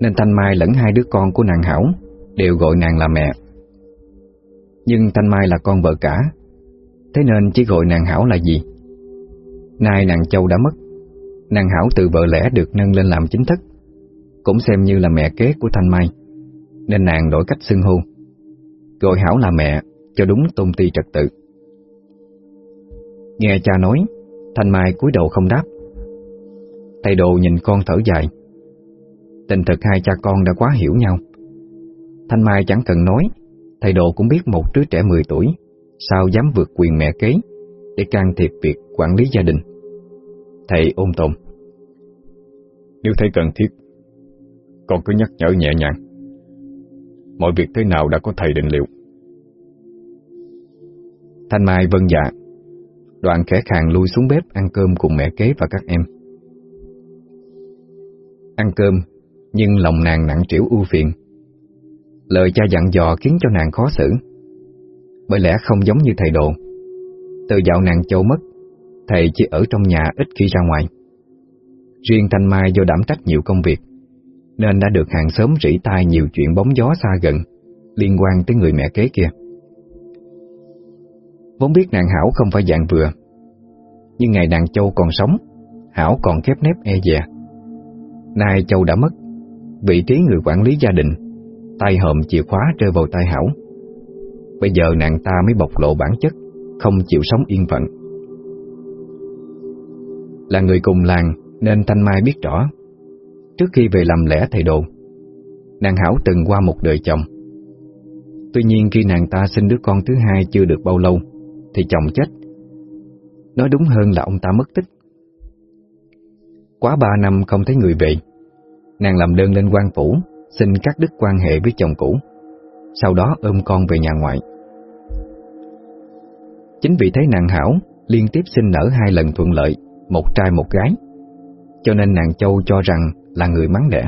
nên Thanh Mai lẫn hai đứa con của nàng Hảo đều gọi nàng là mẹ. Nhưng Thanh Mai là con vợ cả, thế nên chỉ gọi nàng Hảo là gì. Nay nàng Châu đã mất, nàng Hảo từ vợ lẽ được nâng lên làm chính thức cũng xem như là mẹ kế của Thanh Mai, nên nàng đổi cách xưng hô. Gọi Hảo là mẹ, cho đúng tôn ti trật tự. Nghe cha nói, Thanh Mai cúi đầu không đáp. Thầy đồ nhìn con thở dài. Tình thực hai cha con đã quá hiểu nhau. Thanh Mai chẳng cần nói, thầy đồ cũng biết một đứa trẻ 10 tuổi, sao dám vượt quyền mẹ kế để can thiệp việc quản lý gia đình. Thầy ôm tồn. Nếu thấy cần thiết, con cứ nhắc nhở nhẹ nhàng. Mọi việc thế nào đã có thầy định liệu. Thanh Mai vân dạ, đoạn khẽ khàng lui xuống bếp ăn cơm cùng mẹ kế và các em. Ăn cơm, nhưng lòng nàng nặng trĩu ưu phiền. Lời cha dặn dò khiến cho nàng khó xử. Bởi lẽ không giống như thầy đồ. Từ dạo nàng châu mất, thầy chỉ ở trong nhà ít khi ra ngoài. Riêng Thanh Mai do đảm trách nhiều công việc, nên đã được hàng xóm rỉ tai nhiều chuyện bóng gió xa gần liên quan tới người mẹ kế kia. Vốn biết nàng Hảo không phải dạng vừa, nhưng ngày nàng Châu còn sống, Hảo còn khép nép e dè. Nay Châu đã mất, vị trí người quản lý gia đình, tay hòm chìa khóa rơi vào tay Hảo. Bây giờ nàng ta mới bộc lộ bản chất, không chịu sống yên phận. Là người cùng làng nên Thanh Mai biết rõ. Trước khi về làm lẽ thầy đồ Nàng Hảo từng qua một đời chồng. Tuy nhiên khi nàng ta sinh đứa con thứ hai chưa được bao lâu Thì chồng chết. Nói đúng hơn là ông ta mất tích. Quá ba năm không thấy người về Nàng làm đơn lên quan phủ Xin cắt đứt quan hệ với chồng cũ. Sau đó ôm con về nhà ngoại Chính vì thế nàng Hảo liên tiếp sinh nở hai lần thuận lợi Một trai một gái Cho nên nàng Châu cho rằng là người mắng đẻ.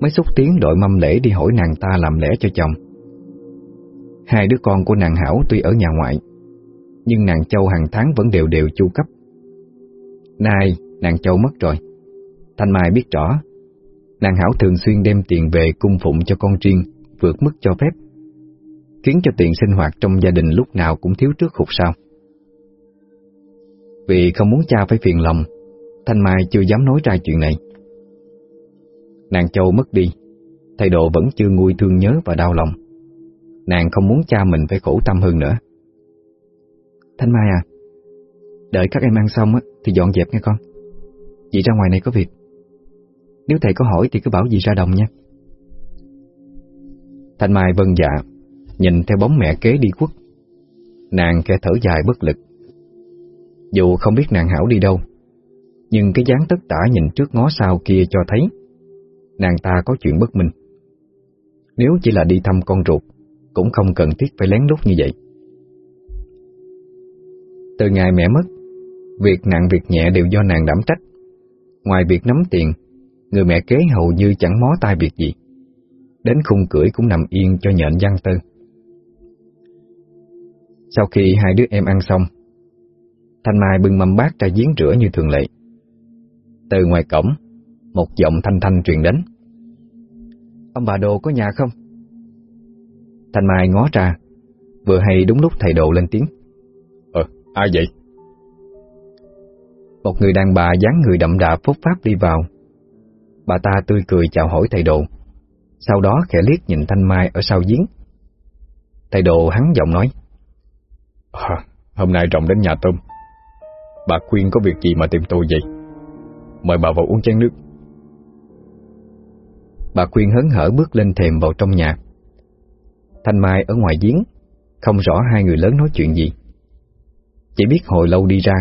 Mới xúc tiến đội mâm lễ đi hỏi nàng ta làm lễ cho chồng. Hai đứa con của nàng Hảo tuy ở nhà ngoại, nhưng nàng Châu hàng tháng vẫn đều đều chu cấp. Nay, nàng Châu mất rồi. Thanh Mai biết rõ, nàng Hảo thường xuyên đem tiền về cung phụng cho con riêng, vượt mức cho phép, khiến cho tiền sinh hoạt trong gia đình lúc nào cũng thiếu trước hụt sau. Vì không muốn cha phải phiền lòng, Thanh Mai chưa dám nói ra chuyện này. Nàng Châu mất đi, thầy độ vẫn chưa nguôi thương nhớ và đau lòng. Nàng không muốn cha mình phải khổ tâm hơn nữa. Thanh Mai à, đợi các em ăn xong thì dọn dẹp nghe con. chị ra ngoài này có việc. Nếu thầy có hỏi thì cứ bảo gì ra đồng nha. Thanh Mai vân dạ, nhìn theo bóng mẹ kế đi khuất. Nàng kẻ thở dài bất lực. Dù không biết nàng hảo đi đâu, nhưng cái dáng tất tả nhìn trước ngó sau kia cho thấy nàng ta có chuyện bất minh. Nếu chỉ là đi thăm con ruột, cũng không cần thiết phải lén lút như vậy. Từ ngày mẹ mất, việc nặng việc nhẹ đều do nàng đảm trách. Ngoài việc nắm tiền, người mẹ kế hầu như chẳng mó tay việc gì. Đến khung cưỡi cũng nằm yên cho nhện văn tư. Sau khi hai đứa em ăn xong, Thanh Mai bưng mâm bát ra giếng rửa như thường lệ. Từ ngoài cổng, một giọng thanh thanh truyền đến. Ông bà Đồ có nhà không? Thanh Mai ngó ra, vừa hay đúng lúc thầy đồ lên tiếng. Ờ, ai vậy? Một người đàn bà dáng người đậm đà phúc pháp đi vào. Bà ta tươi cười chào hỏi thầy đồ, sau đó khẽ liếc nhìn Thanh Mai ở sau giếng. Thầy đồ hắn giọng nói. À, hôm nay trọng đến nhà tôm. Bà khuyên có việc gì mà tìm tôi vậy? Mời bà vào uống chén nước. Bà khuyên hớn hở bước lên thềm vào trong nhà. Thanh Mai ở ngoài giếng, không rõ hai người lớn nói chuyện gì. Chỉ biết hồi lâu đi ra,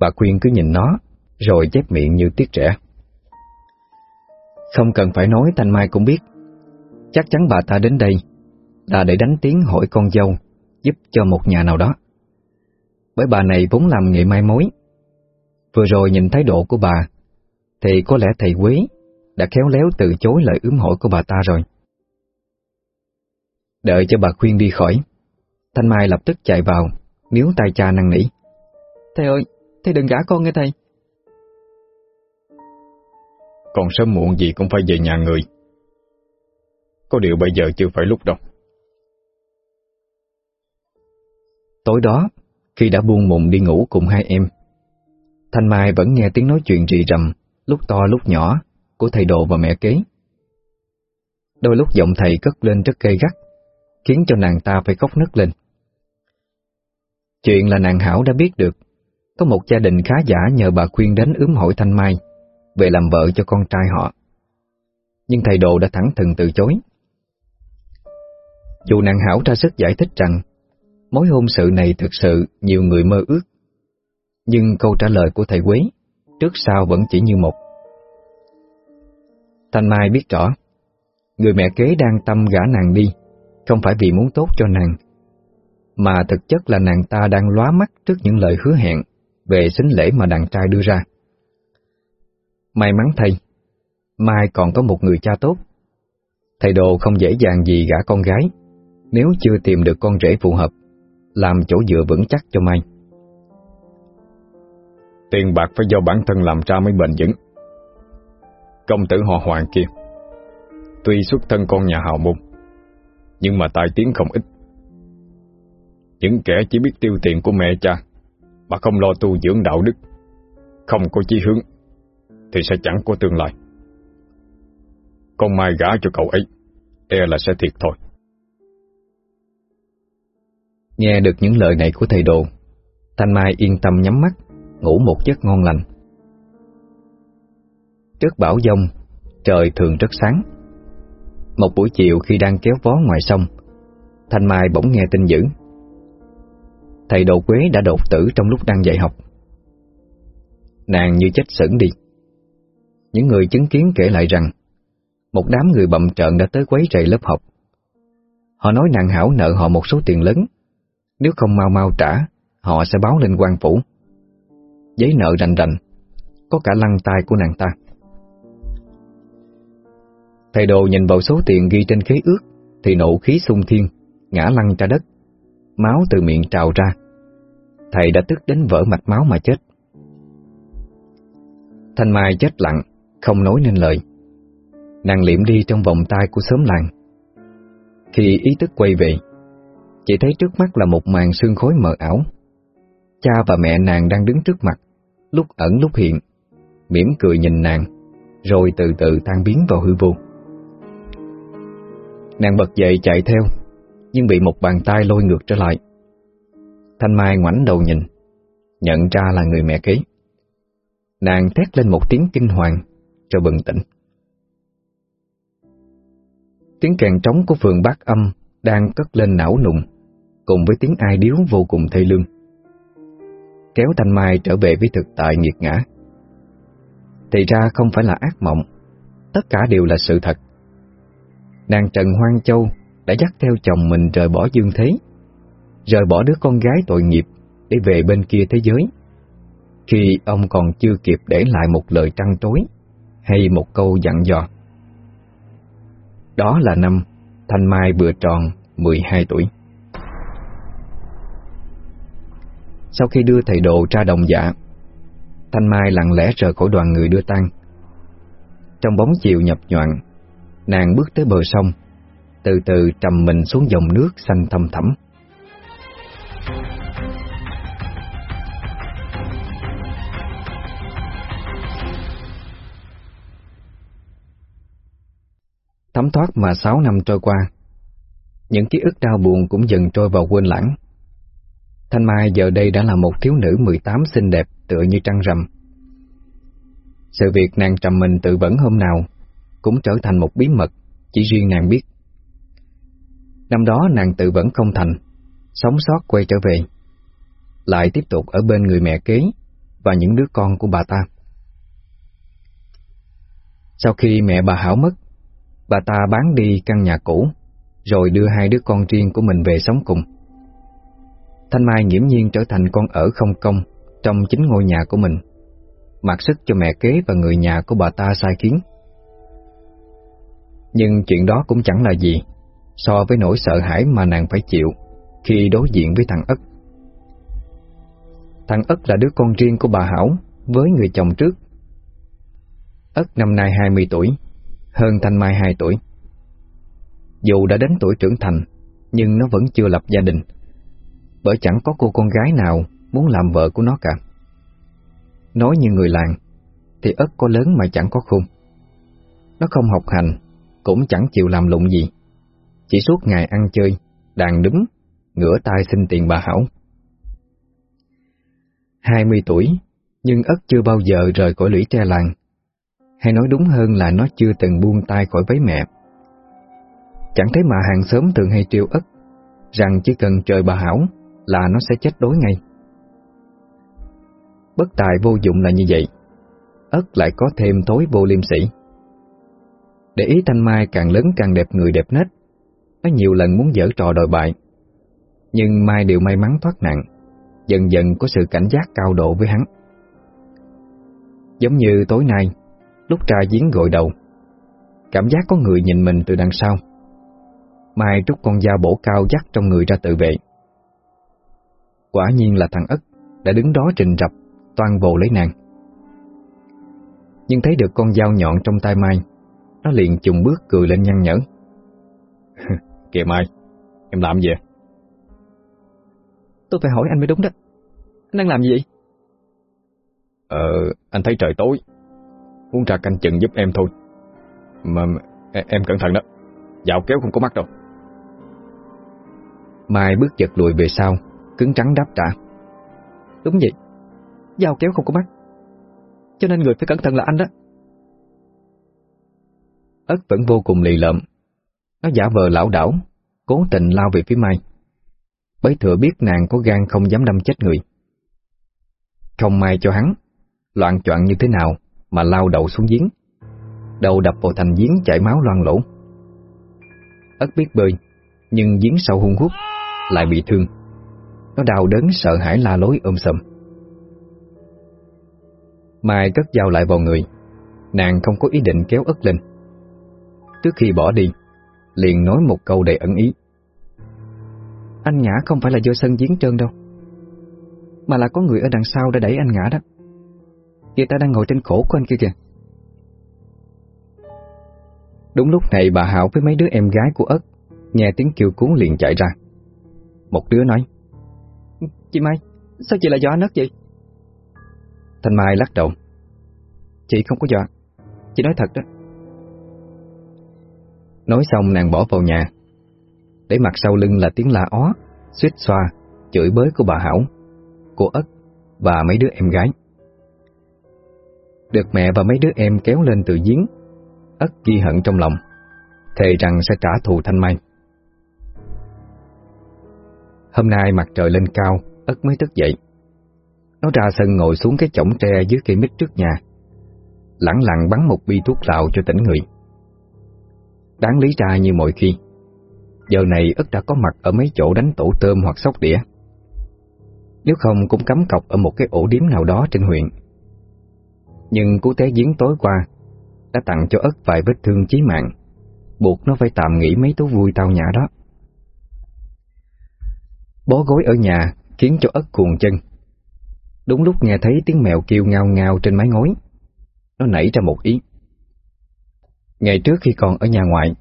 bà khuyên cứ nhìn nó, rồi chép miệng như tiếc trẻ. Không cần phải nói Thanh Mai cũng biết, chắc chắn bà ta đến đây là để đánh tiếng hỏi con dâu giúp cho một nhà nào đó. Bởi bà này vốn làm nghề mai mối. Vừa rồi nhìn thái độ của bà, thì có lẽ thầy Quế đã khéo léo từ chối lời ướm hỏi của bà ta rồi. Đợi cho bà khuyên đi khỏi, Thanh Mai lập tức chạy vào, níu tay cha năn nỉ. Thầy ơi, thầy đừng gả con nghe thầy. Còn sớm muộn gì cũng phải về nhà người. Có điều bây giờ chưa phải lúc đâu. Tối đó, khi đã buông mùng đi ngủ cùng hai em, Thanh Mai vẫn nghe tiếng nói chuyện rì rầm, lúc to lúc nhỏ, của thầy đồ và mẹ kế. Đôi lúc giọng thầy cất lên rất gây gắt, khiến cho nàng ta phải khóc nức lên. Chuyện là nàng Hảo đã biết được, có một gia đình khá giả nhờ bà khuyên đến ướm hỏi Thanh Mai về làm vợ cho con trai họ. Nhưng thầy đồ đã thẳng thừng từ chối. Dù nàng Hảo ra sức giải thích rằng mối hôn sự này thực sự nhiều người mơ ước, nhưng câu trả lời của thầy Quế trước sau vẫn chỉ như một. Thanh Mai biết rõ, người mẹ kế đang tâm gả nàng đi, không phải vì muốn tốt cho nàng, mà thực chất là nàng ta đang lóa mắt trước những lời hứa hẹn về sính lễ mà đàn trai đưa ra. May mắn thầy Mai còn có một người cha tốt. Thầy đồ không dễ dàng gì gả con gái, nếu chưa tìm được con rể phù hợp, làm chỗ dựa vững chắc cho Mai. Tiền bạc phải do bản thân làm ra mới bền vững. Công tử họ hoàng kia, tuy xuất thân con nhà hào môn, nhưng mà tài tiếng không ít. Những kẻ chỉ biết tiêu tiền của mẹ cha, mà không lo tu dưỡng đạo đức, không có chí hướng, thì sẽ chẳng có tương lai. Con Mai gả cho cậu ấy, e là sẽ thiệt thôi. Nghe được những lời này của thầy đồ, Thanh Mai yên tâm nhắm mắt, ngủ một giấc ngon lành. Trước bão giông, trời thường rất sáng. Một buổi chiều khi đang kéo vó ngoài sông, Thanh Mai bỗng nghe tin dữ. Thầy đồ quế đã đột tử trong lúc đang dạy học. Nàng như chết sững đi. Những người chứng kiến kể lại rằng, một đám người bậm trợn đã tới quấy rầy lớp học. Họ nói nàng hảo nợ họ một số tiền lớn, nếu không mau mau trả, họ sẽ báo lên quan phủ. Giấy nợ rành rành, có cả lăng tay của nàng ta. Thầy đồ nhìn vào số tiền ghi trên khế ước thì nộ khí sung thiên, ngã lăn ra đất, máu từ miệng trào ra. Thầy đã tức đến vỡ mạch máu mà chết. Thanh Mai chết lặng, không nói nên lời. Nàng liệm đi trong vòng tay của xóm làng. Khi ý thức quay về, chỉ thấy trước mắt là một màn sương khối mờ ảo. Cha và mẹ nàng đang đứng trước mặt, lúc ẩn lúc hiện, mỉm cười nhìn nàng, rồi từ từ tan biến vào hư vô. Nàng bật dậy chạy theo, nhưng bị một bàn tay lôi ngược trở lại. Thanh Mai ngoảnh đầu nhìn, nhận ra là người mẹ kế. Nàng thét lên một tiếng kinh hoàng, rồi bừng tỉnh. Tiếng kèn trống của phường bát âm đang cất lên não nùng, cùng với tiếng ai điếu vô cùng thê lương. Kéo Thanh Mai trở về với thực tại nghiệt ngã. Thì ra không phải là ác mộng, tất cả đều là sự thật. Nàng Trần Hoang Châu đã dắt theo chồng mình rời bỏ dương thế, rời bỏ đứa con gái tội nghiệp để về bên kia thế giới, khi ông còn chưa kịp để lại một lời trăn trối hay một câu dặn dò. Đó là năm Thanh Mai vừa tròn 12 tuổi. Sau khi đưa thầy đồ ra đồng dạ, Thanh Mai lặng lẽ rời khỏi đoàn người đưa tang. Trong bóng chiều nhập nhoạn, nàng bước tới bờ sông, từ từ trầm mình xuống dòng nước xanh thâm thẳm. Thấm thoát mà sáu năm trôi qua, những ký ức đau buồn cũng dần trôi vào quên lãng. Thanh Mai giờ đây đã là một thiếu nữ 18 xinh đẹp tựa như trăng rằm. Sự việc nàng trầm mình tự vẫn hôm nào cũng trở thành một bí mật chỉ riêng nàng biết. Năm đó nàng tự vẫn không thành, sống sót quay trở về, lại tiếp tục ở bên người mẹ kế và những đứa con của bà ta. Sau khi mẹ bà Hảo mất, bà ta bán đi căn nhà cũ, rồi đưa hai đứa con riêng của mình về sống cùng. Thanh Mai nghiễm nhiên trở thành con ở không công trong chính ngôi nhà của mình, mặc sức cho mẹ kế và người nhà của bà ta sai khiến. Nhưng chuyện đó cũng chẳng là gì so với nỗi sợ hãi mà nàng phải chịu khi đối diện với thằng Ất. Thằng Ất là đứa con riêng của bà Hảo với người chồng trước. Ất năm nay 20 tuổi, hơn Thanh Mai 2 tuổi. Dù đã đến tuổi trưởng thành, nhưng nó vẫn chưa lập gia đình, bởi chẳng có cô con gái nào muốn làm vợ của nó cả. Nói như người làng, thì Ất có lớn mà chẳng có khung. Nó không học hành, cũng chẳng chịu làm lụng gì. Chỉ suốt ngày ăn chơi, đàn đứng, ngửa tay xin tiền bà Hảo. 20 tuổi, nhưng ất chưa bao giờ rời khỏi lũy tre làng. Hay nói đúng hơn là nó chưa từng buông tay khỏi váy mẹ. Chẳng thấy mà hàng xóm thường hay trêu ức rằng chỉ cần trời bà Hảo là nó sẽ chết đói ngay. Bất tài vô dụng là như vậy, ất lại có thêm tối vô liêm sĩ. Để ý Thanh Mai càng lớn càng đẹp người đẹp nết, nó nhiều lần muốn dở trò đòi bại. Nhưng Mai đều may mắn thoát nạn, dần dần có sự cảnh giác cao độ với hắn. Giống như tối nay, lúc ra giếng gội đầu, cảm giác có người nhìn mình từ đằng sau. Mai rút con dao bổ cao dắt trong người ra tự vệ. Quả nhiên là thằng Ất đã đứng đó trình rập, toan vồ lấy nàng. Nhưng thấy được con dao nhọn trong tay Mai, nó liền chùng bước cười lên nhăn nhở. [LAUGHS] Kìa Mai, em làm gì Tôi phải hỏi anh mới đúng đó. Anh đang làm gì vậy? Ờ, anh thấy trời tối. Muốn ra canh chừng giúp em thôi. Mà em cẩn thận đó. Dạo kéo không có mắt đâu. Mai bước giật lùi về sau, cứng trắng đáp trả. Đúng vậy, dao kéo không có mắt. Cho nên người phải cẩn thận là anh đó. Ất vẫn vô cùng lì lợm. Nó giả vờ lão đảo, cố tình lao về phía Mai. Bấy thừa biết nàng có gan không dám đâm chết người. Không may cho hắn, loạn choạng như thế nào mà lao đầu xuống giếng. Đầu đập vào thành giếng chảy máu loang lỗ. Ất biết bơi, nhưng giếng sâu hung hút, lại bị thương. Nó đau đớn sợ hãi la lối ôm sầm. Mai cất dao lại vào người, nàng không có ý định kéo ất lên. Trước khi bỏ đi, liền nói một câu đầy ẩn ý. Anh ngã không phải là do sân giếng trơn đâu, mà là có người ở đằng sau đã đẩy anh ngã đó. Người ta đang ngồi trên cổ của anh kia kìa. Đúng lúc này bà Hảo với mấy đứa em gái của ất nghe tiếng kêu cuốn liền chạy ra. Một đứa nói Chị Mai, sao chị lại dọa anh ất vậy? Thanh Mai lắc đầu Chị không có dọa, chị nói thật đó. Nói xong nàng bỏ vào nhà Để mặt sau lưng là tiếng la ó xuyết xoa, chửi bới của bà Hảo Cô Ất Và mấy đứa em gái được mẹ và mấy đứa em kéo lên từ giếng, Ất ghi hận trong lòng, Thề rằng sẽ trả thù Thanh Mai. Hôm nay mặt trời lên cao, Ất mới thức dậy. Nó ra sân ngồi xuống cái chổng tre dưới cây mít trước nhà Lặng lặng bắn một bi thuốc lạo cho tỉnh người. Đáng lý ra như mọi khi, Giờ này ất đã có mặt ở mấy chỗ đánh tổ tôm hoặc sóc đĩa. Nếu không cũng cắm cọc ở một cái ổ điếm nào đó trên huyện. Nhưng cú té giếng tối qua Đã tặng cho ất vài vết thương chí mạng Buộc nó phải tạm nghỉ mấy thú vui tao nhã đó Bó gối ở nhà khiến cho ất cuồng chân Đúng lúc nghe thấy tiếng mèo kêu ngao ngao trên mái ngói Nó nảy ra một ý Ngày trước khi còn ở nhà ngoại,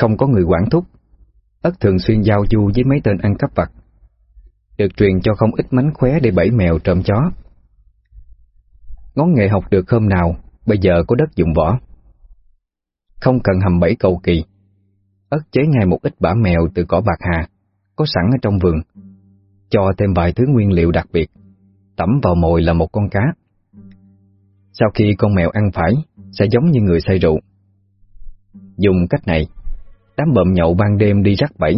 Không có người quản thúc, ất thường xuyên giao du với mấy tên ăn cắp vặt. Được truyền cho không ít mánh khóe để bẫy mèo trộm chó. Ngón nghề học được hôm nào, bây giờ có đất dụng võ. Không cần hầm bẫy cầu kỳ, ớt chế ngay một ít bả mèo từ cỏ bạc hà, có sẵn ở trong vườn, cho thêm vài thứ nguyên liệu đặc biệt, tẩm vào mồi là một con cá. Sau khi con mèo ăn phải, sẽ giống như người say rượu. Dùng cách này, đám bợm nhậu ban đêm đi rắc bẫy,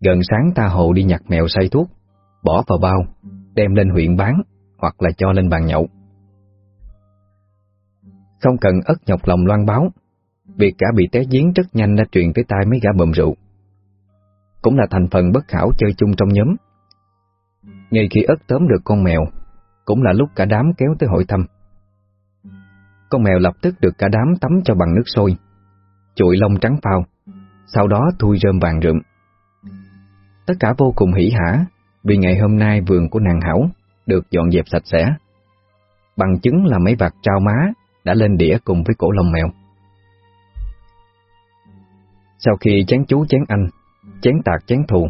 gần sáng ta hồ đi nhặt mèo say thuốc, bỏ vào bao, đem lên huyện bán hoặc là cho lên bàn nhậu. Không cần ất nhọc lòng loan báo, việc cả bị té giếng rất nhanh đã truyền tới tai mấy gã bầm rượu. Cũng là thành phần bất khảo chơi chung trong nhóm. Ngay khi ất tóm được con mèo, cũng là lúc cả đám kéo tới hội thăm. Con mèo lập tức được cả đám tắm cho bằng nước sôi, chuỗi lông trắng phao, sau đó thui rơm vàng rượm. Tất cả vô cùng hỉ hả vì ngày hôm nay vườn của nàng Hảo được dọn dẹp sạch sẽ. Bằng chứng là mấy vạt trao má đã lên đĩa cùng với cổ lông mèo. Sau khi chén chú chén anh, chén tạc chén thù,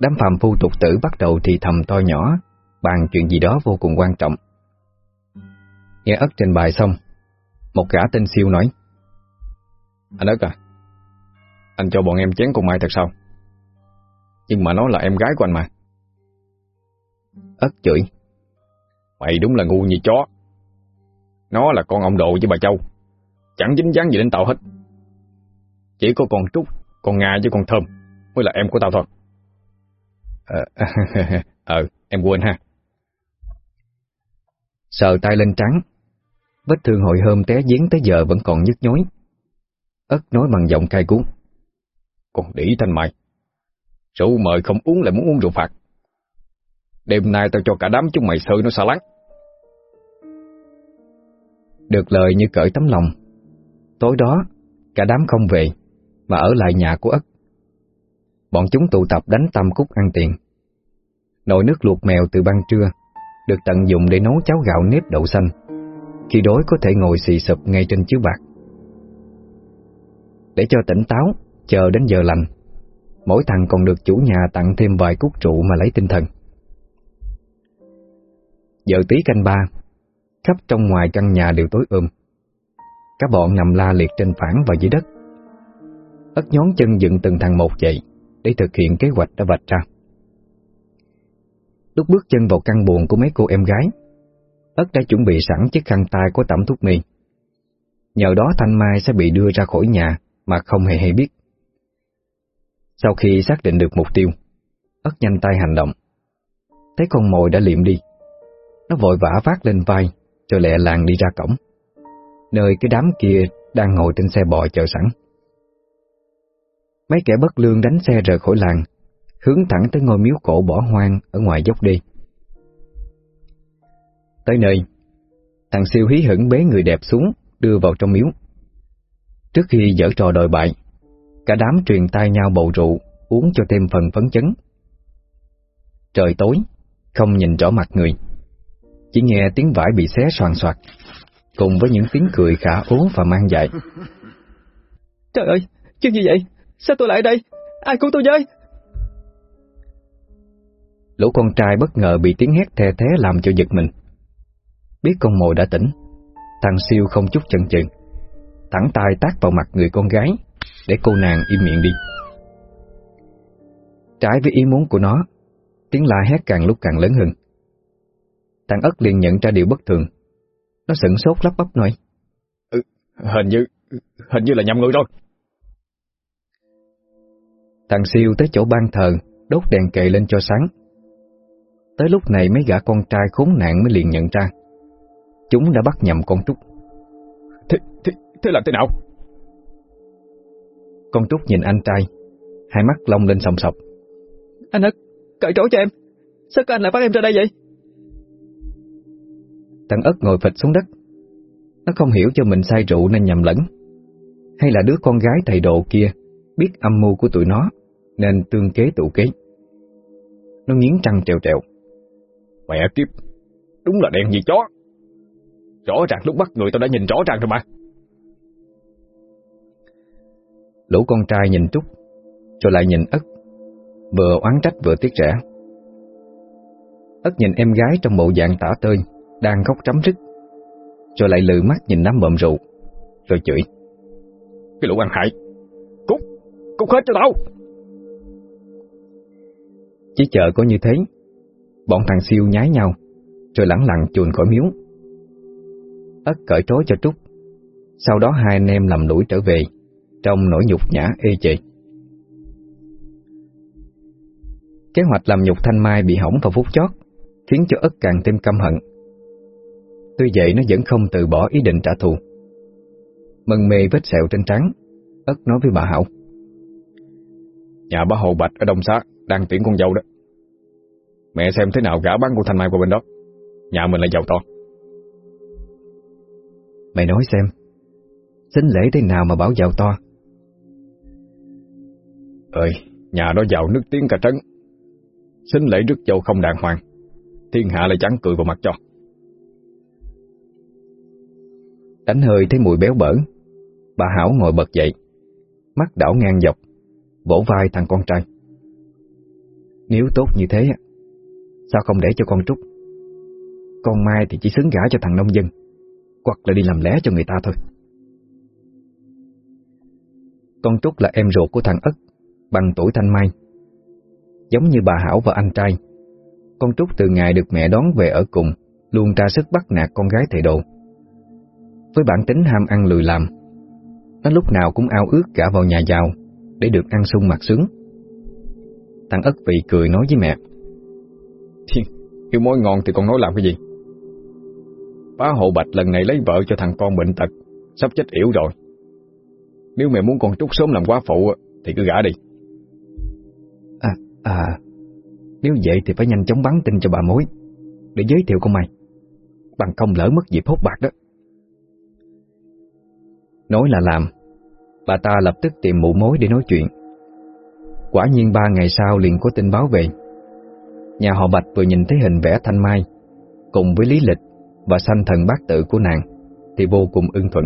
đám phàm phu tục tử bắt đầu thì thầm to nhỏ, bàn chuyện gì đó vô cùng quan trọng. Nghe ất trình bày xong, một gã tên siêu nói Anh ất à, anh cho bọn em chén cùng ai thật sao? Nhưng mà nó là em gái của anh mà. Ất chửi Mày đúng là ngu như chó nó là con ông Độ với bà Châu. Chẳng dính dáng gì đến tao hết. Chỉ có con Trúc Con Nga với con Thơm Mới là em của tao thôi. Ờ, [LAUGHS] ờ em quên ha. Sờ tay lên trắng. Vết thương hồi hôm té giếng tới giờ vẫn còn nhức nhối. Ất nói bằng giọng cay cú. Còn đĩ thanh mày. Rượu mời không uống lại muốn uống rượu phạt. Đêm nay tao cho cả đám chúng mày sơi nó xa lắng được lời như cởi tấm lòng. Tối đó, Cả đám không về Mà ở lại nhà của ất Bọn chúng tụ tập đánh tam cúc ăn tiền. Nồi nước luộc mèo từ ban trưa Được tận dụng để nấu cháo gạo nếp đậu xanh, Khi đói có thể ngồi xì sụp ngay trên chiếu bạc. Để cho tỉnh táo, Chờ đến giờ lành, Mỗi thằng còn được chủ nhà tặng thêm vài cúc trụ mà lấy tinh thần. Giờ tí canh ba Khắp trong ngoài căn nhà đều tối ôm. Các bọn nằm la liệt trên phản và dưới đất. Ất nhón chân dựng từng thằng một dậy Để thực hiện kế hoạch đã vạch ra. Lúc bước chân vào căn buồn của mấy cô em gái Ất đã chuẩn bị sẵn chiếc khăn tay của tẩm thuốc mi Nhờ đó Thanh Mai sẽ bị đưa ra khỏi nhà Mà không hề hay biết. Sau khi xác định được mục tiêu Ất nhanh tay hành động. Thấy con mồi đã liệm đi nó vội vã vác lên vai, cho lẹ làng đi ra cổng. Nơi cái đám kia đang ngồi trên xe bò chờ sẵn. Mấy kẻ bất lương đánh xe rời khỏi làng, hướng thẳng tới ngôi miếu cổ bỏ hoang ở ngoài dốc đi. Tới nơi, thằng siêu hí hửng bế người đẹp xuống, đưa vào trong miếu. Trước khi dở trò đòi bại, cả đám truyền tay nhau bầu rượu, uống cho thêm phần phấn chấn. Trời tối, không nhìn rõ mặt người. Chỉ nghe tiếng vải bị xé soàn soạt Cùng với những tiếng cười khả ố và mang dại [LAUGHS] Trời ơi, chuyện gì vậy? Sao tôi lại ở đây? Ai cứu tôi với? Lũ con trai bất ngờ bị tiếng hét the thế làm cho giật mình Biết con mồi đã tỉnh Thằng siêu không chút chần chừ Thẳng tay tác vào mặt người con gái Để cô nàng im miệng đi Trái với ý muốn của nó Tiếng la hét càng lúc càng lớn hơn Thằng ất liền nhận ra điều bất thường. Nó sửng sốt lắp bắp nói. Ừ, hình như, hình như là nhầm người rồi. Thằng siêu tới chỗ ban thờ, đốt đèn kệ lên cho sáng. Tới lúc này mấy gã con trai khốn nạn mới liền nhận ra. Chúng đã bắt nhầm con Trúc. Thế, thế, thế là thế nào? Con Trúc nhìn anh trai, hai mắt long lên sòng sọc. Anh ất, cởi trói cho em. Sao các anh lại bắt em ra đây vậy? Thằng ất ngồi phịch xuống đất. Nó không hiểu cho mình say rượu nên nhầm lẫn. Hay là đứa con gái thầy độ kia Biết âm mưu của tụi nó Nên tương kế tụ kế. Nó nghiến trăng trèo trèo. Mẹ kiếp Đúng là đen gì chó. Rõ ràng lúc bắt người tao đã nhìn rõ ràng rồi mà. Lũ con trai nhìn Trúc Rồi lại nhìn ất. Vừa oán trách vừa tiếc rẻ. Ất nhìn em gái trong bộ dạng tả tơi Đang khóc trắm rứt Rồi lại lừ mắt nhìn nắm bậm rượu Rồi chửi. Cái lũ ăn hại Cút, cút hết cho tao. Chỉ chờ có như thế Bọn thằng siêu nhái nhau Rồi lẳng lặng chuồn khỏi miếu. Ất cởi trói cho Trúc Sau đó hai anh em lầm lũi trở về Trong nỗi nhục nhã ê chệ Kế hoạch làm nhục Thanh Mai bị hỏng vào phút chót Khiến cho Ất càng thêm căm hận Tuy vậy nó vẫn không từ bỏ ý định trả thù. Mân mê vết sẹo trên trán Ất nói với bà Hảo. Nhà bà Hồ Bạch ở Đông Xá Đang tuyển con dâu đó. Mẹ xem thế nào gã bán cô Thanh Mai qua bên đó. Nhà mình là giàu to. Mày nói xem Xin lễ thế nào mà bảo giàu to? Ơi Nhà đó giàu nước tiếng cả trấn. Xin lễ rước dâu không đàng hoàng Thiên hạ lại chẳng cười vào mặt cho Đánh hơi thấy mùi béo bở. Bà Hảo ngồi bật dậy. Mắt đảo ngang dọc, Vỗ vai thằng con trai. Nếu tốt như thế Sao không để cho con Trúc? Con Mai thì chỉ xứng gả cho thằng nông dân, Hoặc là đi làm lẽ cho người ta thôi. Con Trúc là em ruột của thằng Ất, Bằng tuổi Thanh Mai. Giống như bà Hảo và anh trai, Con Trúc từ ngày được mẹ đón về ở cùng, Luôn ra sức bắt nạt con gái thầy đồ. Với bản tính ham ăn lười làm. Nó lúc nào cũng ao ước cả vào nhà giàu Để được ăn sung mặt sướng. Thằng Ất vị cười nói với mẹ Yêu mối ngon thì con nói làm cái gì? Bá hộ bạch lần này lấy vợ cho thằng con bệnh tật Sắp chết yểu rồi. Nếu mẹ muốn con Trúc sớm làm quá phụ Thì cứ gả đi. À, à Nếu vậy thì phải nhanh chóng bắn tin cho bà mối Để giới thiệu con mày. Bằng không lỡ mất dịp hốt bạc đó Nói là làm. Bà ta lập tức tìm mụ mối để nói chuyện. Quả nhiên ba ngày sau liền có tin báo về. Nhà họ Bạch vừa nhìn thấy hình vẽ thanh mai, Cùng với lý lịch Và sanh thần bác tự của nàng, Thì vô cùng ưng thuận.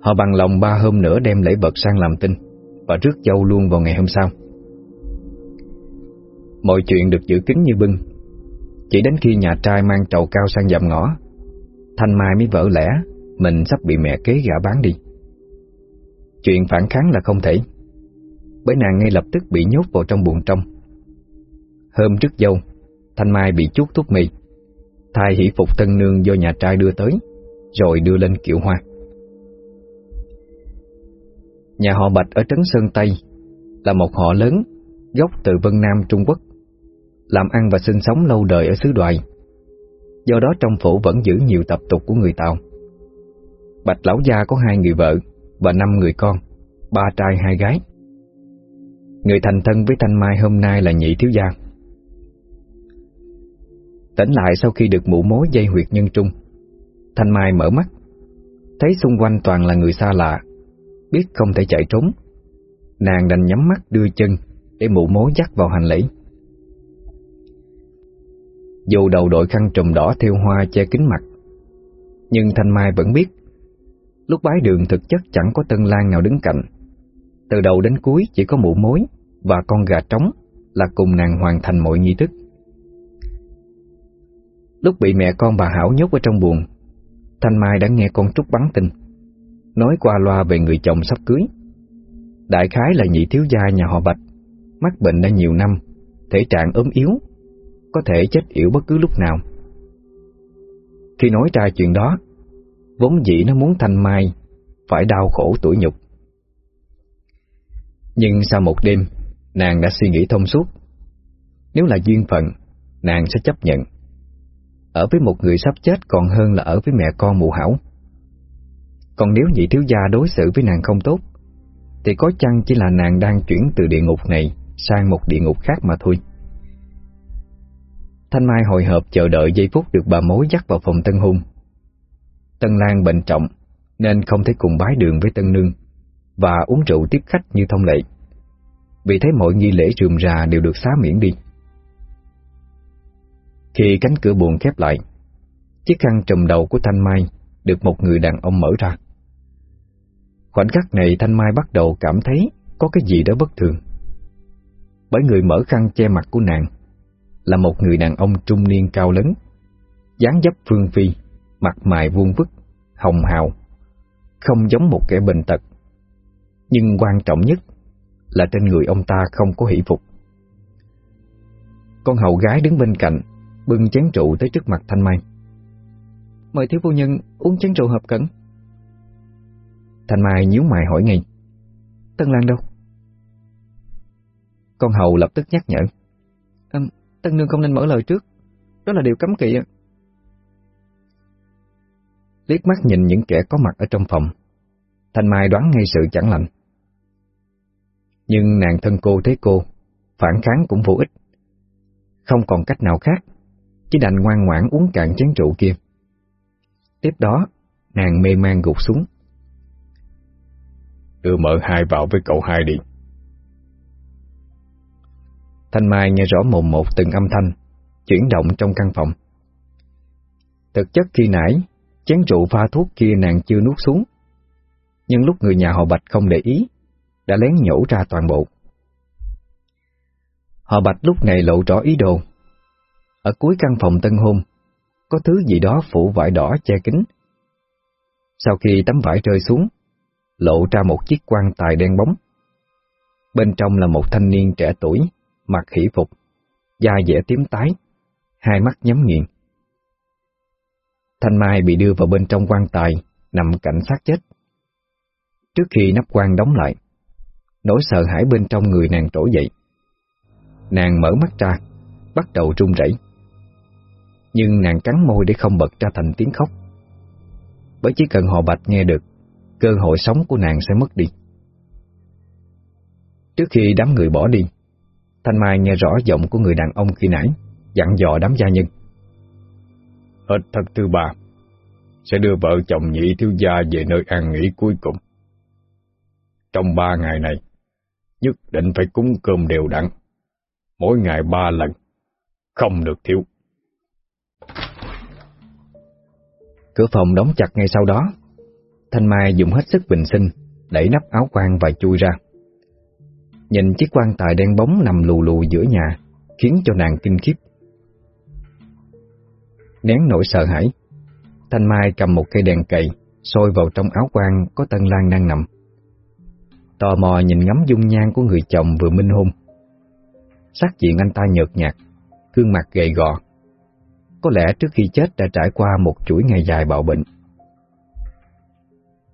Họ bằng lòng ba hôm nữa đem lễ vật sang làm tin Và rước dâu luôn vào ngày hôm sau. Mọi chuyện được giữ kín như bưng. Chỉ đến khi nhà trai mang trầu cao sang dạm ngõ, Thanh Mai mới vỡ lẽ mình sắp bị mẹ kế gã bán đi. Chuyện phản kháng là không thể. Bởi nàng ngay lập tức bị nhốt vào trong buồng trong. Hôm trước dâu, Thanh Mai bị chút thuốc mì Thai hỷ phục tân nương do nhà trai đưa tới, Rồi đưa lên kiệu hoa. Nhà họ Bạch ở Trấn Sơn Tây Là một họ lớn, Gốc từ Vân Nam, Trung Quốc. Làm ăn và sinh sống lâu đời ở xứ đoài. Do đó trong phủ vẫn giữ nhiều tập tục của người Tàu. Bạch Lão Gia có hai người vợ Và năm người con, Ba trai hai gái. Người thành thân với Thanh Mai hôm nay là nhị thiếu gia. Tỉnh lại sau khi được mũ mối dây huyệt nhân trung, Thanh Mai mở mắt, Thấy xung quanh toàn là người xa lạ, Biết không thể chạy trốn. Nàng đành nhắm mắt đưa chân Để mụ mối dắt vào hành lễ Dù đầu đội khăn trùm đỏ theo hoa che kín mặt, Nhưng Thanh Mai vẫn biết Lúc bái đường thực chất chẳng có tân lang nào đứng cạnh. Từ đầu đến cuối chỉ có mụ mối Và con gà trống Là cùng nàng hoàn thành mọi nghi thức. Lúc bị mẹ con bà Hảo nhốt ở trong buồng, Thanh Mai đã nghe con Trúc bắn tin, Nói qua loa về người chồng sắp cưới. Đại khái là nhị thiếu gia nhà họ Bạch, Mắc bệnh đã nhiều năm, Thể trạng ốm yếu, Có thể chết yểu bất cứ lúc nào. Khi nói ra chuyện đó Vốn dĩ nó muốn Thanh Mai Phải đau khổ tuổi nhục Nhưng sau một đêm Nàng đã suy nghĩ thông suốt Nếu là duyên phận Nàng sẽ chấp nhận ở với một người sắp chết còn hơn là ở với mẹ con mụ hảo. Còn nếu nhị thiếu gia đối xử với nàng không tốt, thì có chăng chỉ là nàng đang chuyển từ địa ngục này sang một địa ngục khác mà thôi. Thanh Mai hồi hộp chờ đợi giây phút được bà mối dắt vào phòng tân hôn. Tân Lan bệnh trọng nên không thể cùng bái đường với tân nương và uống rượu tiếp khách như thông lệ. Vì thế mọi nghi lễ rườm rà đều được xá miễn đi. Khi cánh cửa buồn khép lại, chiếc khăn trùm đầu của Thanh Mai được một người đàn ông mở ra. Khoảnh khắc này Thanh Mai bắt đầu cảm thấy có cái gì đó bất thường. Bởi người mở khăn che mặt của nàng là một người đàn ông trung niên cao lớn, dáng dấp phương phi, mặt mày vuông vức, hồng hào, không giống một kẻ bệnh tật. Nhưng quan trọng nhất là trên người ông ta không có hỷ phục. Con hầu gái đứng bên cạnh, bưng chén rượu tới trước mặt Thanh Mai. Mời thiếu phu nhân uống chén rượu hợp cẩn. Thanh Mai nhíu mày hỏi ngay. Tân Lan đâu? Con hầu lập tức nhắc nhở. À, Tân Nương không nên mở lời trước. Đó là điều cấm kỵ. Liếc mắt nhìn những kẻ có mặt ở trong phòng. Thanh Mai đoán ngay sự chẳng lành. Nhưng nàng thân cô thấy cô, phản kháng cũng vô ích. Không còn cách nào khác, chỉ đành ngoan ngoãn uống cạn chén rượu kia. Tiếp đó, nàng mê man gục xuống. Đưa mợ hai vào với cậu hai đi. Thanh Mai nghe rõ mồm một từng âm thanh, chuyển động trong căn phòng. Thực chất khi nãy, chén rượu pha thuốc kia nàng chưa nuốt xuống, nhưng lúc người nhà họ Bạch không để ý, đã lén nhổ ra toàn bộ. Họ Bạch lúc này lộ rõ ý đồ. Ở cuối căn phòng tân hôn, có thứ gì đó phủ vải đỏ che kính Sau khi tấm vải rơi xuống, lộ ra một chiếc quan tài đen bóng. Bên trong là một thanh niên trẻ tuổi, mặc hỷ phục, da dẻ tím tái, hai mắt nhắm nghiền. Thanh Mai bị đưa vào bên trong quan tài, nằm cạnh xác chết. Trước khi nắp quan đóng lại, nỗi sợ hãi bên trong người nàng trỗi dậy. Nàng mở mắt ra, bắt đầu run rẩy. Nhưng nàng cắn môi để không bật ra thành tiếng khóc. Bởi chỉ cần họ bạch nghe được, cơ hội sống của nàng sẽ mất đi. Trước khi đám người bỏ đi, Thanh Mai nghe rõ giọng của người đàn ông khi nãy, dặn dò đám gia nhân. Hết thật thứ ba, sẽ đưa vợ chồng nhị thiếu gia về nơi an nghỉ cuối cùng. Trong ba ngày này, nhất định phải cúng cơm đều đặn, mỗi ngày ba lần, không được thiếu. Cửa phòng đóng chặt ngay sau đó, Thanh Mai dùng hết sức bình sinh, đẩy nắp áo quan và chui ra. Nhìn chiếc quan tài đen bóng nằm lù lù giữa nhà, khiến cho nàng kinh khiếp. Nén nỗi sợ hãi, Thanh Mai cầm một cây đèn cầy, sôi vào trong áo quan có Tân Lan đang nằm. Tò mò nhìn ngắm dung nhan của người chồng vừa minh hôn. Sắc diện anh ta nhợt nhạt, gương mặt gầy gò. Có lẽ trước khi chết đã trải qua một chuỗi ngày dài bạo bệnh.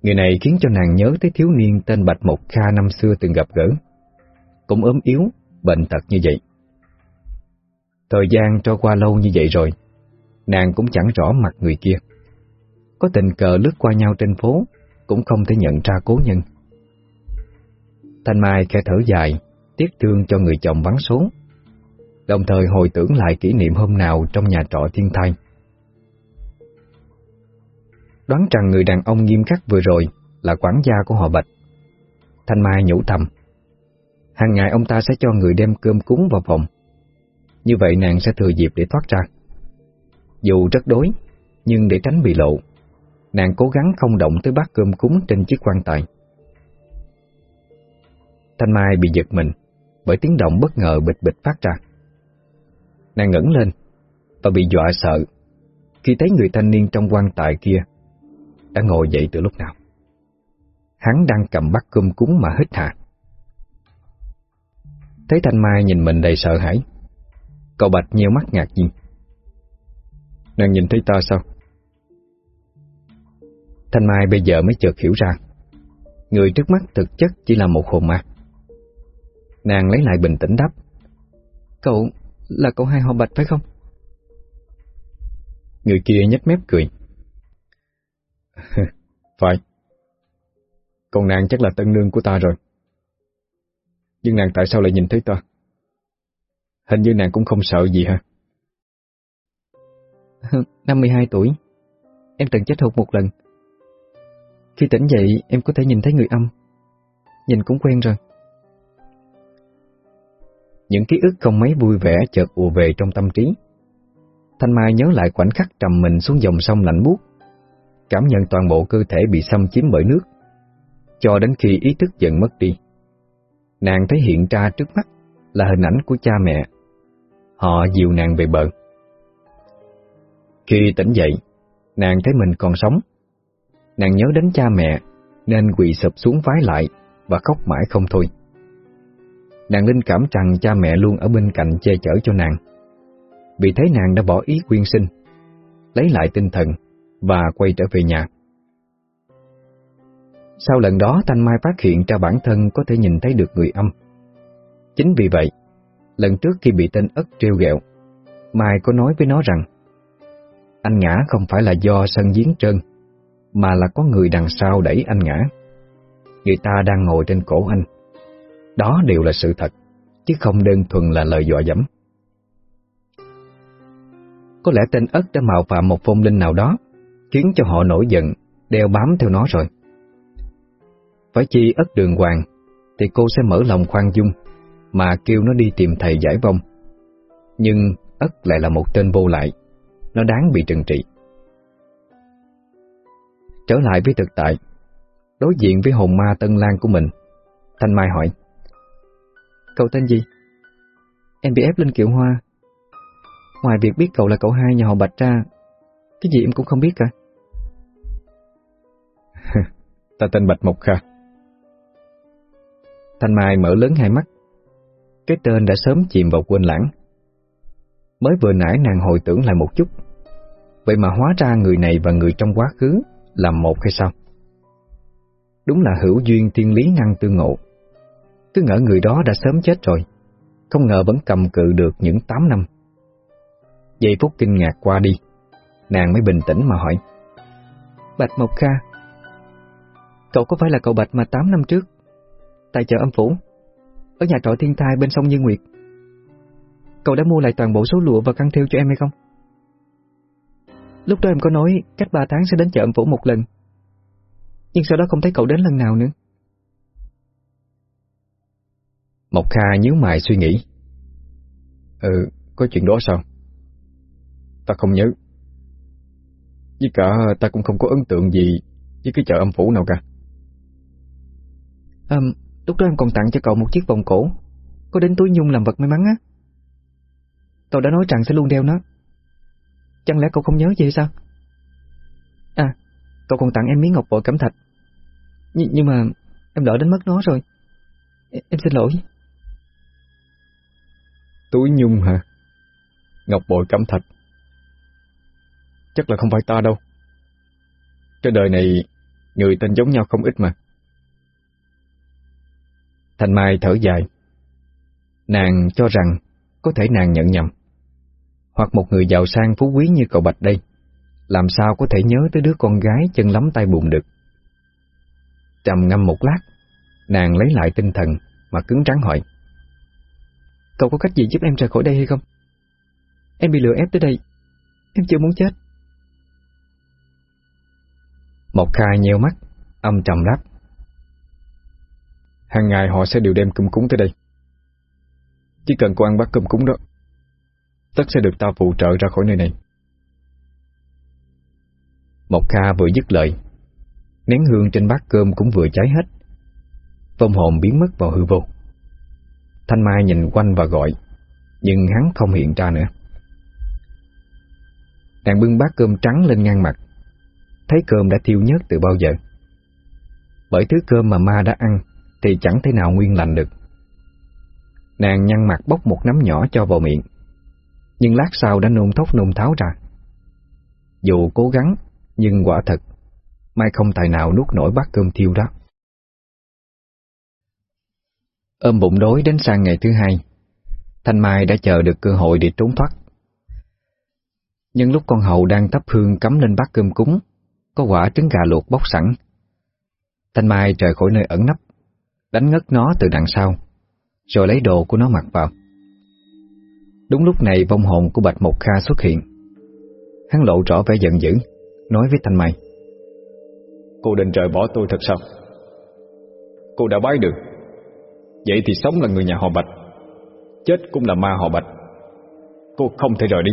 Người này khiến cho nàng nhớ tới thiếu niên tên Bạch Mộc Kha năm xưa từng gặp gỡ. Cũng ốm yếu, bệnh tật như vậy. Thời gian trôi qua lâu như vậy rồi, nàng cũng chẳng rõ mặt người kia. Có tình cờ lướt qua nhau trên phố, cũng không thể nhận ra cố nhân. Thanh Mai khe thở dài, tiếc thương cho người chồng vắng số, đồng thời hồi tưởng lại kỷ niệm hôm nào trong nhà trọ thiên thai. Đoán rằng người đàn ông nghiêm khắc vừa rồi là quản gia của họ Bạch. Thanh Mai nhủ thầm. Hàng ngày ông ta sẽ cho người đem cơm cúng vào phòng. Như vậy nàng sẽ thừa dịp để thoát ra. Dù rất đối, nhưng để tránh bị lộ, nàng cố gắng không động tới bát cơm cúng trên chiếc quan tài. Thanh Mai bị giật mình bởi tiếng động bất ngờ bịch bịch phát ra. Nàng ngẩng lên và bị dọa sợ khi thấy người thanh niên trong quan tài kia đã ngồi dậy từ lúc nào. Hắn đang cầm bát cơm cúng mà hít hà. Thấy Thanh Mai nhìn mình đầy sợ hãi, cậu Bạch nhiều mắt ngạc nhiên. Nàng nhìn thấy ta sao? Thanh Mai bây giờ mới chợt hiểu ra, người trước mắt thực chất chỉ là một hồn ma. Nàng lấy lại bình tĩnh đáp. Cậu là cậu hai họ Bạch phải không? Người kia nhếch mép cười. [LAUGHS] Phải. Còn nàng chắc là tân nương của ta rồi. Nhưng nàng tại sao lại nhìn thấy ta? Hình như nàng cũng không sợ gì hả? [LAUGHS] 52 tuổi, em từng chết hụt một lần. Khi tỉnh dậy, em có thể nhìn thấy người âm. Nhìn cũng quen rồi. Những ký ức không mấy vui vẻ chợt ùa về trong tâm trí. Thanh Mai nhớ lại khoảnh khắc trầm mình xuống dòng sông lạnh buốt, cảm nhận toàn bộ cơ thể bị xâm chiếm bởi nước. cho đến khi ý thức dần mất đi. Nàng thấy hiện ra trước mắt là hình ảnh của cha mẹ. Họ dìu nàng về bờ. Khi tỉnh dậy, nàng thấy mình còn sống. Nàng nhớ đến cha mẹ nên quỳ sụp xuống vái lại và khóc mãi không thôi. Nàng linh cảm rằng cha mẹ luôn ở bên cạnh che chở cho nàng. Vì thế nàng đã bỏ ý quyên sinh, lấy lại tinh thần và quay trở về nhà. Sau lần đó Thanh Mai phát hiện ra bản thân có thể nhìn thấy được người âm. Chính vì vậy, lần trước khi bị tên ất trêu ghẹo, Mai có nói với nó rằng anh ngã không phải là do sân giếng trơn, mà là có người đằng sau đẩy anh ngã. Người ta đang ngồi trên cổ anh. Đó đều là sự thật, chứ không đơn thuần là lời dọa dẫm. Có lẽ tên ất đã mạo phạm một phong linh nào đó, khiến cho họ nổi giận, đeo bám theo nó rồi. Phải chi ất đường hoàng, thì cô sẽ mở lòng khoan dung, mà kêu nó đi tìm thầy giải vong. Nhưng ất lại là một tên vô lại, nó đáng bị trừng trị. Trở lại với thực tại, đối diện với hồn ma Tân Lan của mình, Thanh Mai hỏi. Cậu tên gì? Em bị ép lên kiệu hoa. Ngoài việc biết cậu là cậu hai nhà họ Bạch ra, cái gì em cũng không biết cả. [LAUGHS] Ta tên Bạch Mộc Kha. Thanh Mai mở lớn hai mắt. Cái tên đã sớm chìm vào quên lãng. Mới vừa nãy nàng hồi tưởng lại một chút. Vậy mà hóa ra người này và người trong quá khứ là một hay sao? Đúng là hữu duyên thiên lý ngăn tương ngộ. Cứ ngỡ người đó đã sớm chết rồi, không ngờ vẫn cầm cự được những 8 năm. Giây phút kinh ngạc qua đi, nàng mới bình tĩnh mà hỏi. Bạch Mộc Kha, cậu có phải là cậu Bạch mà 8 năm trước, tại chợ âm phủ, ở nhà trọ thiên thai bên sông Như Nguyệt? Cậu đã mua lại toàn bộ số lụa và khăn thêu cho em hay không? Lúc đó em có nói cách 3 tháng sẽ đến chợ âm phủ một lần, nhưng sau đó không thấy cậu đến lần nào nữa. Mộc Kha nhíu mày suy nghĩ. Ừ, có chuyện đó sao? Ta không nhớ. Với cả ta cũng không có ấn tượng gì với cái chợ âm phủ nào cả. À, lúc đó em còn tặng cho cậu một chiếc vòng cổ, có đến túi nhung làm vật may mắn á. Cậu đã nói rằng sẽ luôn đeo nó. Chẳng lẽ cậu không nhớ vậy sao? À, cậu còn tặng em miếng ngọc bội cẩm thạch. Nh nhưng mà em đỡ đến mất nó rồi. E-, em xin lỗi. Túi nhung hả? Ngọc bội cẩm thạch. Chắc là không phải ta đâu. Trên đời này, người tên giống nhau không ít mà. Thành Mai thở dài. Nàng cho rằng có thể nàng nhận nhầm. Hoặc một người giàu sang phú quý như cậu Bạch đây, làm sao có thể nhớ tới đứa con gái chân lắm tay bùn được. Trầm ngâm một lát, nàng lấy lại tinh thần mà cứng rắn hỏi. Cậu có cách gì giúp em rời khỏi đây hay không? Em bị lừa ép tới đây, em chưa muốn chết. Một khai nheo mắt, âm trầm đáp. Hàng ngày họ sẽ đều đem cơm cúng tới đây. Chỉ cần cô ăn bát cơm cúng đó, tất sẽ được ta phụ trợ ra khỏi nơi này. Một Kha vừa dứt lời, nén hương trên bát cơm cũng vừa cháy hết. Vong hồn biến mất vào hư vô. Thanh Mai nhìn quanh và gọi, nhưng hắn không hiện ra nữa. Nàng bưng bát cơm trắng lên ngang mặt, thấy cơm đã thiêu nhớt từ bao giờ. Bởi thứ cơm mà ma đã ăn thì chẳng thể nào nguyên lành được. Nàng nhăn mặt bốc một nắm nhỏ cho vào miệng, nhưng lát sau đã nôn thốc nôn tháo ra. Dù cố gắng, nhưng quả thật, Mai không tài nào nuốt nổi bát cơm thiêu đó. Ôm bụng đói đến sang ngày thứ hai, Thanh Mai đã chờ được cơ hội để trốn thoát. Nhưng lúc con hậu đang thắp hương cắm lên bát cơm cúng, có quả trứng gà luộc bóc sẵn. Thanh Mai rời khỏi nơi ẩn nấp, đánh ngất nó từ đằng sau, rồi lấy đồ của nó mặc vào. Đúng lúc này vong hồn của Bạch Mộc Kha xuất hiện. Hắn lộ rõ vẻ giận dữ, nói với Thanh Mai. Cô định rời bỏ tôi thật sao? Cô đã bái được. Vậy thì sống là người nhà họ Bạch, chết cũng là ma họ Bạch. Cô không thể rời đi.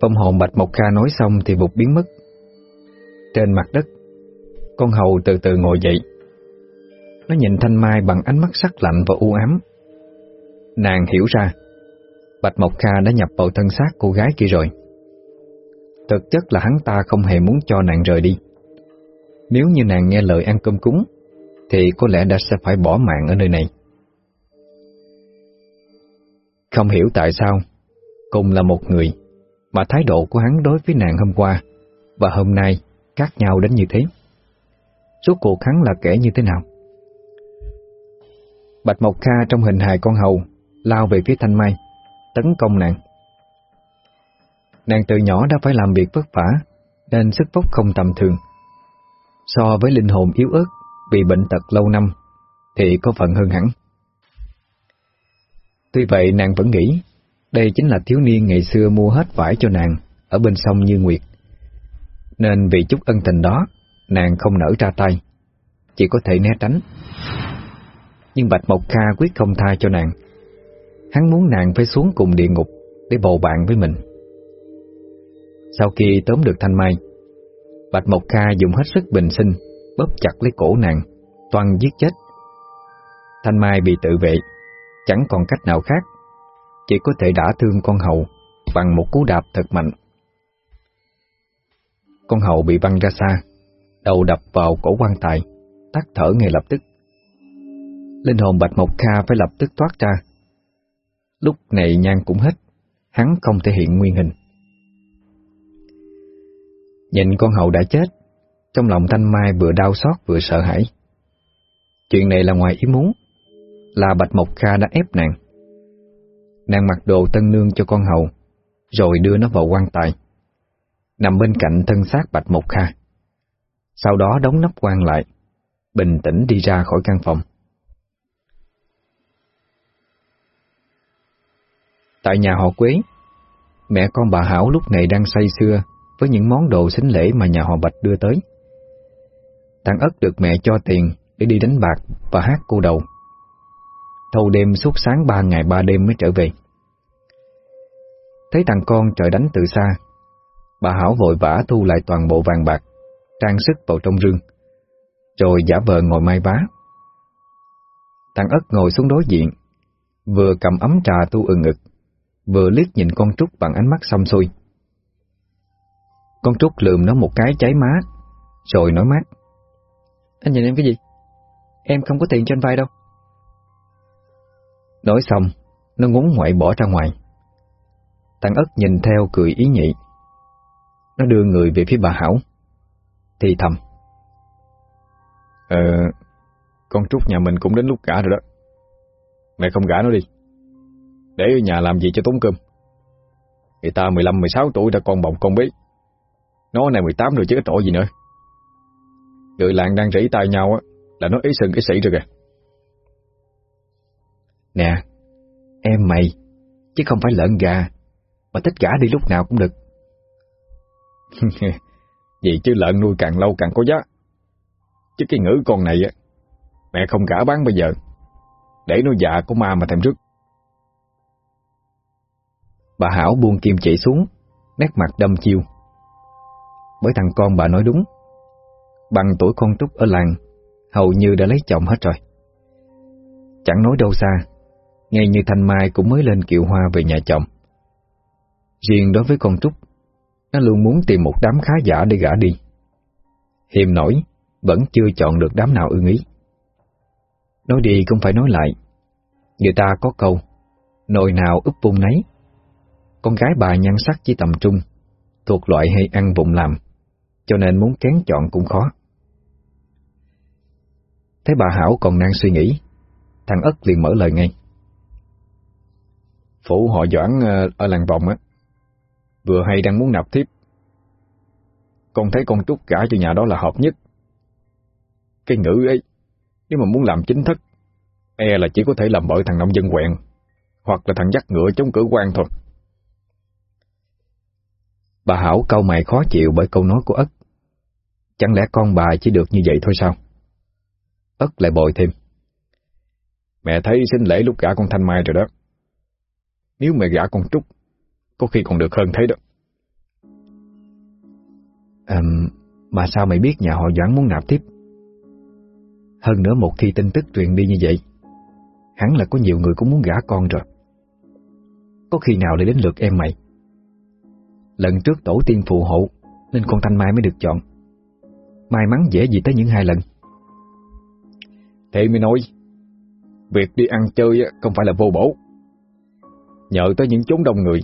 Vong hồn Bạch Mộc Kha nói xong thì vụt biến mất. Trên mặt đất, Con hầu từ từ ngồi dậy Nó nhìn Thanh Mai bằng ánh mắt sắc lạnh và u ám Nàng hiểu ra. Bạch Mộc Kha đã nhập vào thân xác cô gái kia rồi. Thực chất là hắn ta không hề muốn cho nàng rời đi. Nếu như nàng nghe lời ăn cơm cúng, Thì có lẽ đã sẽ phải bỏ mạng ở nơi này. Không hiểu tại sao, Cùng là một người, Mà thái độ của hắn đối với nàng hôm qua Và hôm nay khác nhau đến như thế. Suốt cuộc hắn là kẻ như thế nào? Bạch Mộc Kha trong hình hài con hầu Lao về phía Thanh Mai, Tấn công nàng. Nàng từ nhỏ đã phải làm việc vất vả, Nên sức vóc không tầm thường. So với linh hồn yếu ớt Vì bệnh tật lâu năm, Thì có phần hơn hẳn. Tuy vậy, nàng vẫn nghĩ, Đây chính là thiếu niên ngày xưa mua hết vải cho nàng Ở bên sông Như Nguyệt. Nên vì chút ân tình đó, Nàng không nở ra tay, Chỉ có thể né tránh. Nhưng Bạch Mộc Kha quyết không tha cho nàng. Hắn muốn nàng phải xuống cùng địa ngục Để bầu bạn với mình. Sau khi tóm được Thanh Mai, Bạch Mộc Kha dùng hết sức bình sinh, Bóp chặt lấy cổ nàng Toàn giết chết. Thanh Mai bị tự vệ, Chẳng còn cách nào khác, Chỉ có thể đả thương con hậu Bằng một cú đạp thật mạnh. Con hậu bị văng ra xa, Đầu đập vào cổ quan tài, Tắt thở ngay lập tức. Linh hồn Bạch Mộc Kha phải lập tức thoát ra Lúc này nhan cũng hết, Hắn không thể hiện nguyên hình. Nhìn con hậu đã chết, Trong lòng Thanh Mai vừa đau xót vừa sợ hãi. Chuyện này là ngoài ý muốn, Là Bạch Mộc Kha đã ép nàng. Nàng mặc đồ tân nương cho con hậu Rồi đưa nó vào quan tài. Nằm bên cạnh thân xác Bạch Mộc Kha. Sau đó đóng nắp quan lại, Bình tĩnh đi ra khỏi căn phòng. Tại nhà họ Quế, mẹ con bà Hảo lúc này đang say sưa với những món đồ xính lễ mà nhà họ Bạch đưa tới. Thằng Ất được mẹ cho tiền để đi đánh bạc và hát cô đầu. Thâu đêm suốt sáng ba ngày ba đêm mới trở về. Thấy thằng con trời đánh từ xa, bà Hảo vội vã thu lại toàn bộ vàng bạc, trang sức vào trong rương, rồi giả vờ ngồi mai vá. Thằng Ất ngồi xuống đối diện, vừa cầm ấm trà tu ừng ngực, vừa liếc nhìn con Trúc bằng ánh mắt xăm xuôi. Con Trúc lườm nó một cái cháy má, rồi nói mát. Anh nhìn em cái gì? Em không có tiền cho anh vay đâu. Nói xong, nó ngúng ngoại bỏ ra ngoài. Thằng Ất nhìn theo cười ý nhị. Nó đưa người về phía bà Hảo. Thì thầm. Ờ, con Trúc nhà mình cũng đến lúc gả rồi đó. Mẹ không gả nó đi. Để ở nhà làm gì cho tốn cơm. Người ta 15-16 tuổi đã con bồng con bí Nó này 18 rồi chứ có tội gì nữa. Người làng đang rỉ tay nhau á, Là nó ý sừng ý sĩ rồi kìa. Nè, Em mày, Chứ không phải lợn gà, Mà thích cả đi lúc nào cũng được. [LAUGHS] Vậy chứ lợn nuôi càng lâu càng có giá. Chứ cái ngữ con này á, Mẹ không gả bán bây giờ. Để nó già của ma mà thèm rước. Bà Hảo buông kim chỉ xuống, nét mặt đâm chiêu. Bởi thằng con bà nói đúng, bằng tuổi con Trúc ở làng, hầu như đã lấy chồng hết rồi. Chẳng nói đâu xa, ngay như Thanh Mai cũng mới lên kiệu hoa về nhà chồng. Riêng đối với con Trúc, nó luôn muốn tìm một đám khá giả để gả đi. Hiềm nổi, vẫn chưa chọn được đám nào ưng ý. Nói đi cũng phải nói lại, người ta có câu, nồi nào úp vung nấy, con gái bà nhan sắc chỉ tầm trung, thuộc loại hay ăn vụng làm, cho nên muốn kén chọn cũng khó. Thấy bà Hảo còn đang suy nghĩ, thằng Ất liền mở lời ngay. Phủ họ Doãn ờ, ở làng vòng á, vừa hay đang muốn nạp thiếp. Con thấy con Trúc cả cho nhà đó là hợp nhất. Cái ngữ ấy, nếu mà muốn làm chính thức, e là chỉ có thể làm bởi thằng nông dân quẹn, hoặc là thằng dắt ngựa chống cử quan thôi. Bà Hảo câu mày khó chịu bởi câu nói của Ất. Chẳng lẽ con bà chỉ được như vậy thôi sao? Ất lại bồi thêm. Mẹ thấy xin lễ lúc gả con Thanh Mai rồi đó. Nếu mẹ gả con Trúc, có khi còn được hơn thế đó. À, Mà sao mày biết nhà họ Doãn muốn nạp tiếp Hơn nữa một khi tin tức truyền đi như vậy Hẳn là có nhiều người cũng muốn gả con rồi Có khi nào lại đến lượt em mày Lần trước tổ tiên phù hộ Nên con Thanh Mai mới được chọn. May mắn dễ gì tới những hai lần. Thế mới nói Việc đi ăn chơi không phải là vô bổ. Nhờ tới những chốn đông người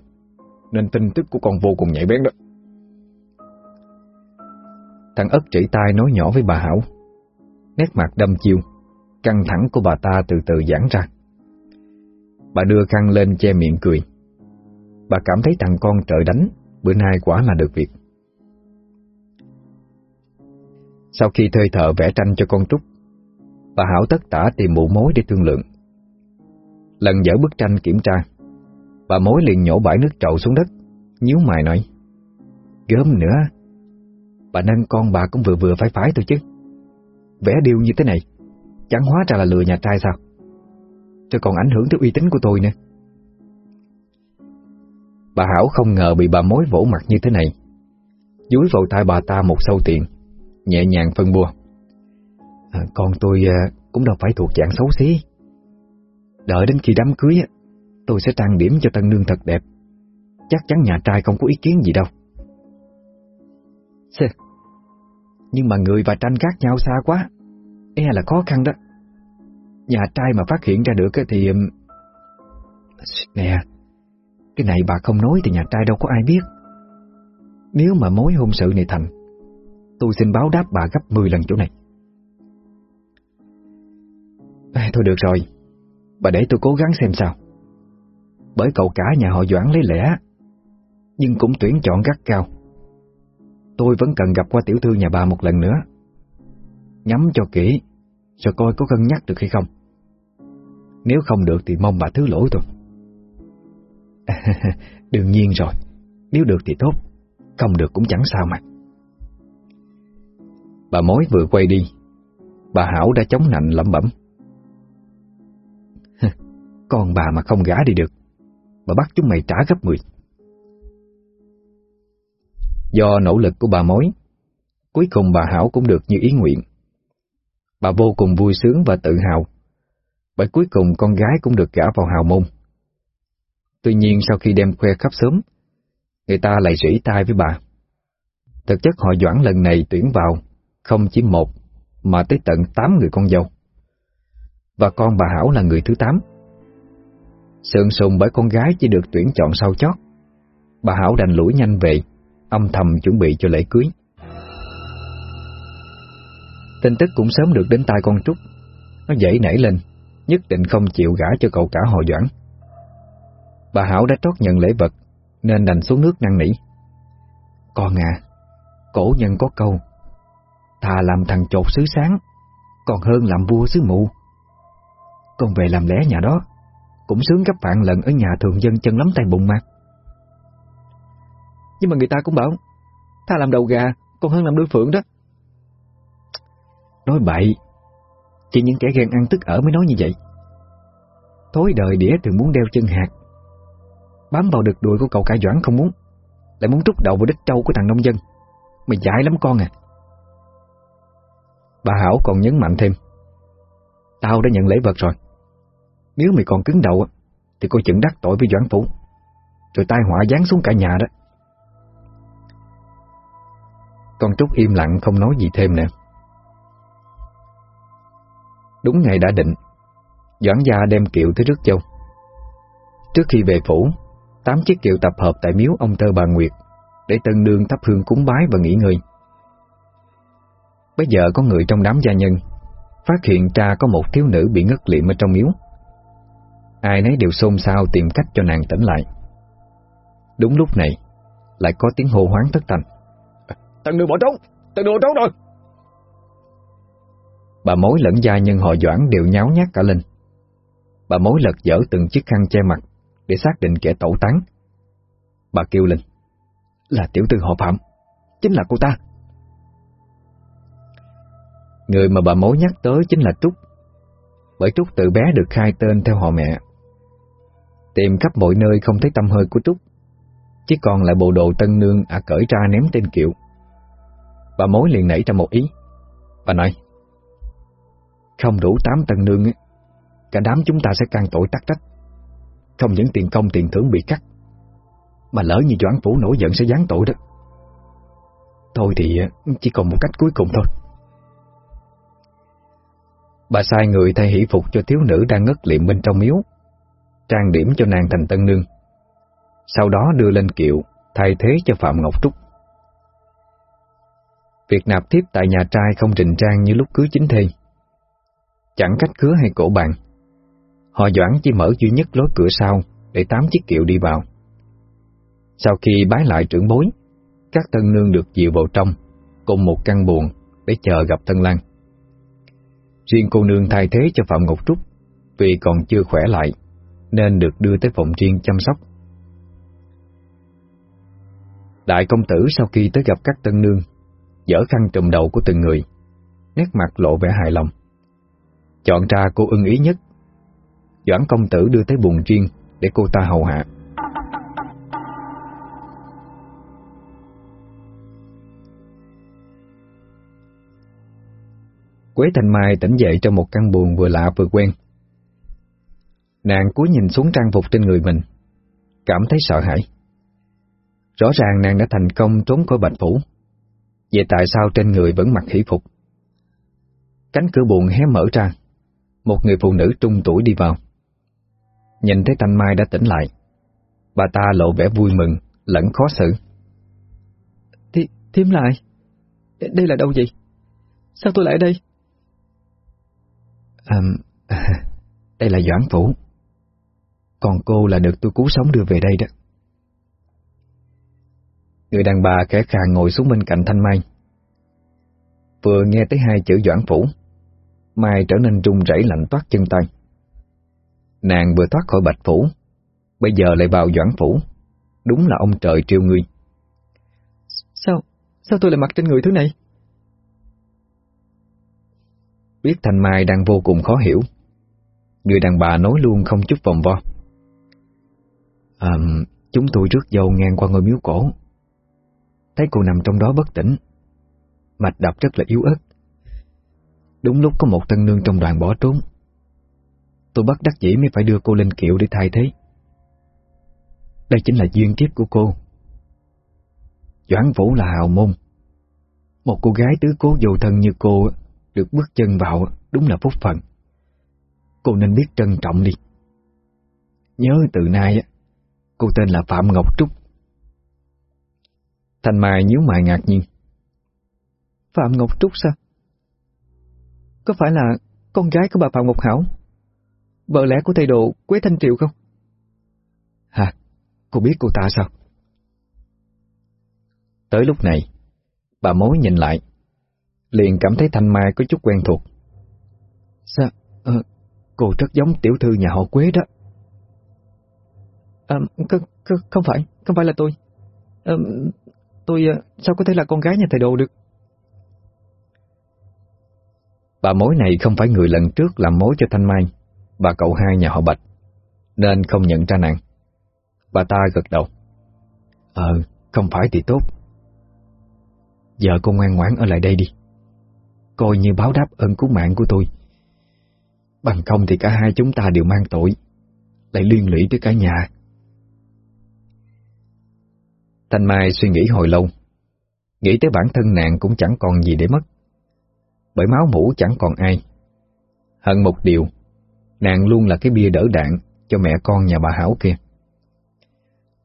Nên tin tức của con vô cùng nhạy bén đó. Thằng ất chỉ tay nói nhỏ với bà Hảo. Nét mặt đâm chiêu Căng thẳng của bà ta từ từ giãn ra. Bà đưa khăn lên che miệng cười. Bà cảm thấy thằng con trời đánh Bữa nay quả là được việc. Sau khi thuê thợ vẽ tranh cho con Trúc, Bà Hảo tất tả tìm mụ mối để thương lượng. Lần dở bức tranh kiểm tra, Bà mối liền nhổ bãi nước trậu xuống đất, nhíu mày nói, Gớm nữa, Bà nâng con bà cũng vừa vừa phải phải thôi chứ. Vẽ điêu như thế này, Chẳng hóa ra là lừa nhà trai sao? Cho còn ảnh hưởng tới uy tín của tôi nữa. Bà Hảo không ngờ bị bà mối vỗ mặt như thế này. Dúi vào tay bà ta một sâu tiền Nhẹ nhàng phân bua. À, Con tôi à, cũng đâu phải thuộc dạng xấu xí. Đợi đến khi đám cưới Tôi sẽ trang điểm cho tân nương thật đẹp. Chắc chắn nhà trai không có ý kiến gì đâu. Xê. Nhưng mà người và tranh khác nhau xa quá E là khó khăn đó. Nhà trai mà phát hiện ra được thì Nè. Cái này bà không nói thì nhà trai đâu có ai biết. Nếu mà mối hôn sự này thành Tôi xin báo đáp bà gấp 10 lần chỗ này. À, Thôi được rồi. Bà để tôi cố gắng xem sao. Bởi cậu cả nhà họ Doãn lấy lẽ Nhưng cũng tuyển chọn gắt cao. Tôi vẫn cần gặp qua tiểu thư nhà bà một lần nữa. Nhắm cho kỹ Rồi coi có cân nhắc được hay không. Nếu không được thì mong bà thứ lỗi thôi. [LAUGHS] Đương nhiên rồi Nếu được thì tốt Không được cũng chẳng sao mà Bà mối vừa quay đi Bà Hảo đã chống nạnh lẩm bẩm [LAUGHS] Con bà mà không gả đi được Bà bắt chúng mày trả gấp 10 Do nỗ lực của bà mối, cuối cùng bà Hảo cũng được như ý nguyện. Bà vô cùng vui sướng và tự hào, bởi cuối cùng con gái cũng được gả vào hào môn. Tuy nhiên sau khi đem khoe khắp sớm, người ta lại rỉ tai với bà. Thực chất họ Doãn lần này tuyển vào không chỉ một, mà tới tận tám người con dâu. Và con bà Hảo là người thứ tám. Sượng sùng bởi con gái chỉ được tuyển chọn sau chót. Bà Hảo đành lũi nhanh về, âm thầm chuẩn bị cho lễ cưới. Tin tức cũng sớm được đến tai con Trúc, nó dậy nảy lên, nhất định không chịu gả cho cậu cả họ Doãn. Bà Hảo đã trót nhận lễ vật, nên đành xuống nước năn nỉ. Con à, cổ nhân có câu, thà làm thằng chột xứ sáng, còn hơn làm vua xứ mụ. Con về làm lẽ nhà đó, cũng sướng gấp vạn lần ở nhà thường dân chân lắm tay bụng mà. Nhưng mà người ta cũng bảo thà làm đầu gà còn hơn làm đuôi phượng đó Nói bậy Chỉ những kẻ ghen ăn tức ở mới nói như vậy Thối đời đĩa thường muốn đeo chân hạt Bám vào được đuôi của cậu cả Doãn không muốn. Lại muốn trút đầu vào đích trâu của thằng nông dân. Mày dại lắm con à. Bà Hảo còn nhấn mạnh thêm. Tao đã nhận lễ vật rồi. Nếu mày còn cứng đầu Thì cô chừng đắc tội với Doãn Phủ. Rồi tai họa giáng xuống cả nhà đó. Con Trúc im lặng không nói gì thêm nữa. Đúng ngày đã định, Doãn gia đem kiệu tới rước châu. Trước khi về phủ, tám chiếc kiệu tập hợp tại miếu ông Tơ bà Nguyệt để tân nương thắp hương cúng bái và nghỉ ngơi. Bây giờ có người trong đám gia nhân phát hiện ra có một thiếu nữ bị ngất liệm ở trong miếu. Ai nấy đều xôn xao tìm cách cho nàng tỉnh lại. Đúng lúc này, lại có tiếng hô hoáng thất thành. Tần đường bỏ trốn Tần đường bỏ trốn rồi Bà mối lẫn gia nhân họ Doãn đều nháo nhác cả lên Bà mối lật dở từng chiếc khăn che mặt để xác định kẻ tẩu tán Bà kêu lên Là tiểu tư họ Phạm Chính là cô ta Người mà bà mối nhắc tới chính là Trúc Bởi Trúc từ bé được khai tên theo họ mẹ Tìm khắp mọi nơi không thấy tâm hơi của Trúc Chỉ còn lại bộ đồ tân nương à cởi ra ném tên kiệu Bà mối liền nảy ra một ý. Bà nói, không đủ tám tân nương, cả đám chúng ta sẽ càng tội tắc trách. Không những tiền công tiền thưởng bị cắt, mà lỡ như Doãn Phủ nổi giận sẽ gián tội đó. Thôi thì ờ, chỉ còn một cách cuối cùng thôi. Bà sai người thay hỷ phục cho thiếu nữ đang ngất liệm bên trong miếu, trang điểm cho nàng thành tân nương. Sau đó đưa lên kiệu, thay thế cho Phạm Ngọc Trúc. Việc nạp tiếp tại nhà trai không trình trang như lúc cưới chính thê. Chẳng cách cứa hay cổ bàn. Họ Doãn chỉ mở duy nhất lối cửa sau để tám chiếc kiệu đi vào. Sau khi bái lại trưởng bối, các tân nương được dìu vào trong, cùng một căn buồn để chờ gặp thân Lan. Riêng cô nương thay thế cho Phạm Ngọc Trúc vì còn chưa khỏe lại, nên được đưa tới phòng riêng chăm sóc. Đại công tử sau khi tới gặp các tân nương, dở khăn trùm đầu của từng người, nét mặt lộ vẻ hài lòng. Chọn ra cô ưng ý nhất, Doãn công tử đưa tới buồng riêng để cô ta hầu hạ. Quế Thanh Mai tỉnh dậy trong một căn buồn vừa lạ vừa quen. Nàng cúi nhìn xuống trang phục trên người mình, cảm thấy sợ hãi. Rõ ràng nàng đã thành công trốn khỏi bạch phủ, vậy tại sao trên người vẫn mặc hỷ phục? Cánh cửa buồn hé mở ra, một người phụ nữ trung tuổi đi vào. Nhìn thấy Thanh Mai đã tỉnh lại, bà ta lộ vẻ vui mừng, lẫn khó xử. Thì, thím lại, đây là đâu vậy? Sao tôi lại ở đây? À, [LAUGHS] đây là Doãn Phủ. Còn cô là được tôi cứu sống đưa về đây đó. Người đàn bà khẽ khàng ngồi xuống bên cạnh Thanh Mai. Vừa nghe tới hai chữ Doãn Phủ, Mai trở nên run rẩy lạnh toát chân tay. Nàng vừa thoát khỏi Bạch Phủ, bây giờ lại vào Doãn Phủ. Đúng là ông trời trêu người. Sao? Sao tôi lại mặc trên người thứ này? Biết Thanh Mai đang vô cùng khó hiểu. Người đàn bà nói luôn không chút vòng vo. À, chúng tôi rước dâu ngang qua ngôi miếu cổ. Thấy cô nằm trong đó bất tỉnh. Mạch đập rất là yếu ớt. Đúng lúc có một tân nương trong đoàn bỏ trốn. Tôi bắt đắc dĩ mới phải đưa cô lên kiệu để thay thế. Đây chính là duyên kiếp của cô. Doãn Vũ là hào môn. Một cô gái tứ cố dù thân như cô được bước chân vào đúng là phúc phận. Cô nên biết trân trọng đi. Nhớ từ nay, cô tên là Phạm Ngọc Trúc. Thanh Mai nhíu mày ngạc nhiên. Phạm Ngọc Trúc sao? Có phải là con gái của bà Phạm Ngọc Hảo? Vợ lẽ của thầy độ Quế Thanh Triệu không? Hả? Cô biết cô ta sao? Tới lúc này, bà mối nhìn lại, liền cảm thấy Thanh Mai có chút quen thuộc. Sao? À, cô rất giống tiểu thư nhà họ Quế đó. À, không phải, không phải là tôi. À, tôi sao có thể là con gái nhà thầy đồ được? Bà mối này không phải người lần trước làm mối cho Thanh Mai, bà cậu hai nhà họ Bạch, nên không nhận ra nàng. Bà ta gật đầu. Ờ, không phải thì tốt. Giờ cô ngoan ngoãn ở lại đây đi coi như báo đáp ơn cứu mạng của tôi. Bằng không thì cả hai chúng ta đều mang tội, lại liên lụy tới cả nhà. Thanh Mai suy nghĩ hồi lâu, nghĩ tới bản thân nàng cũng chẳng còn gì để mất. Bởi máu mũ chẳng còn ai. Hận một điều, nàng luôn là cái bia đỡ đạn cho mẹ con nhà bà Hảo kia.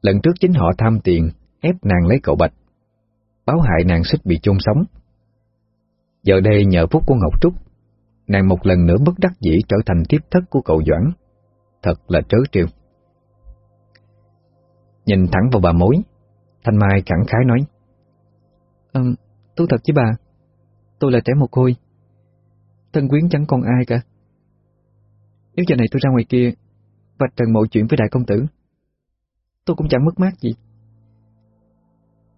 Lần trước chính họ tham tiền, ép nàng lấy cậu Bạch, báo hại nàng xích bị chôn sống. Giờ đây nhờ phúc của Ngọc Trúc, nàng một lần nữa bất đắc dĩ trở thành tiếp thất của cậu Doãn. Thật là trớ trêu. Nhìn thẳng vào bà mối, Thanh Mai khẳng khái nói. Ừ, tôi thật chứ bà, tôi là trẻ một côi. Thân quyến chẳng còn ai cả. Nếu giờ này tôi ra ngoài kia, vạch trần mọi chuyện với đại công tử, tôi cũng chẳng mất mát gì.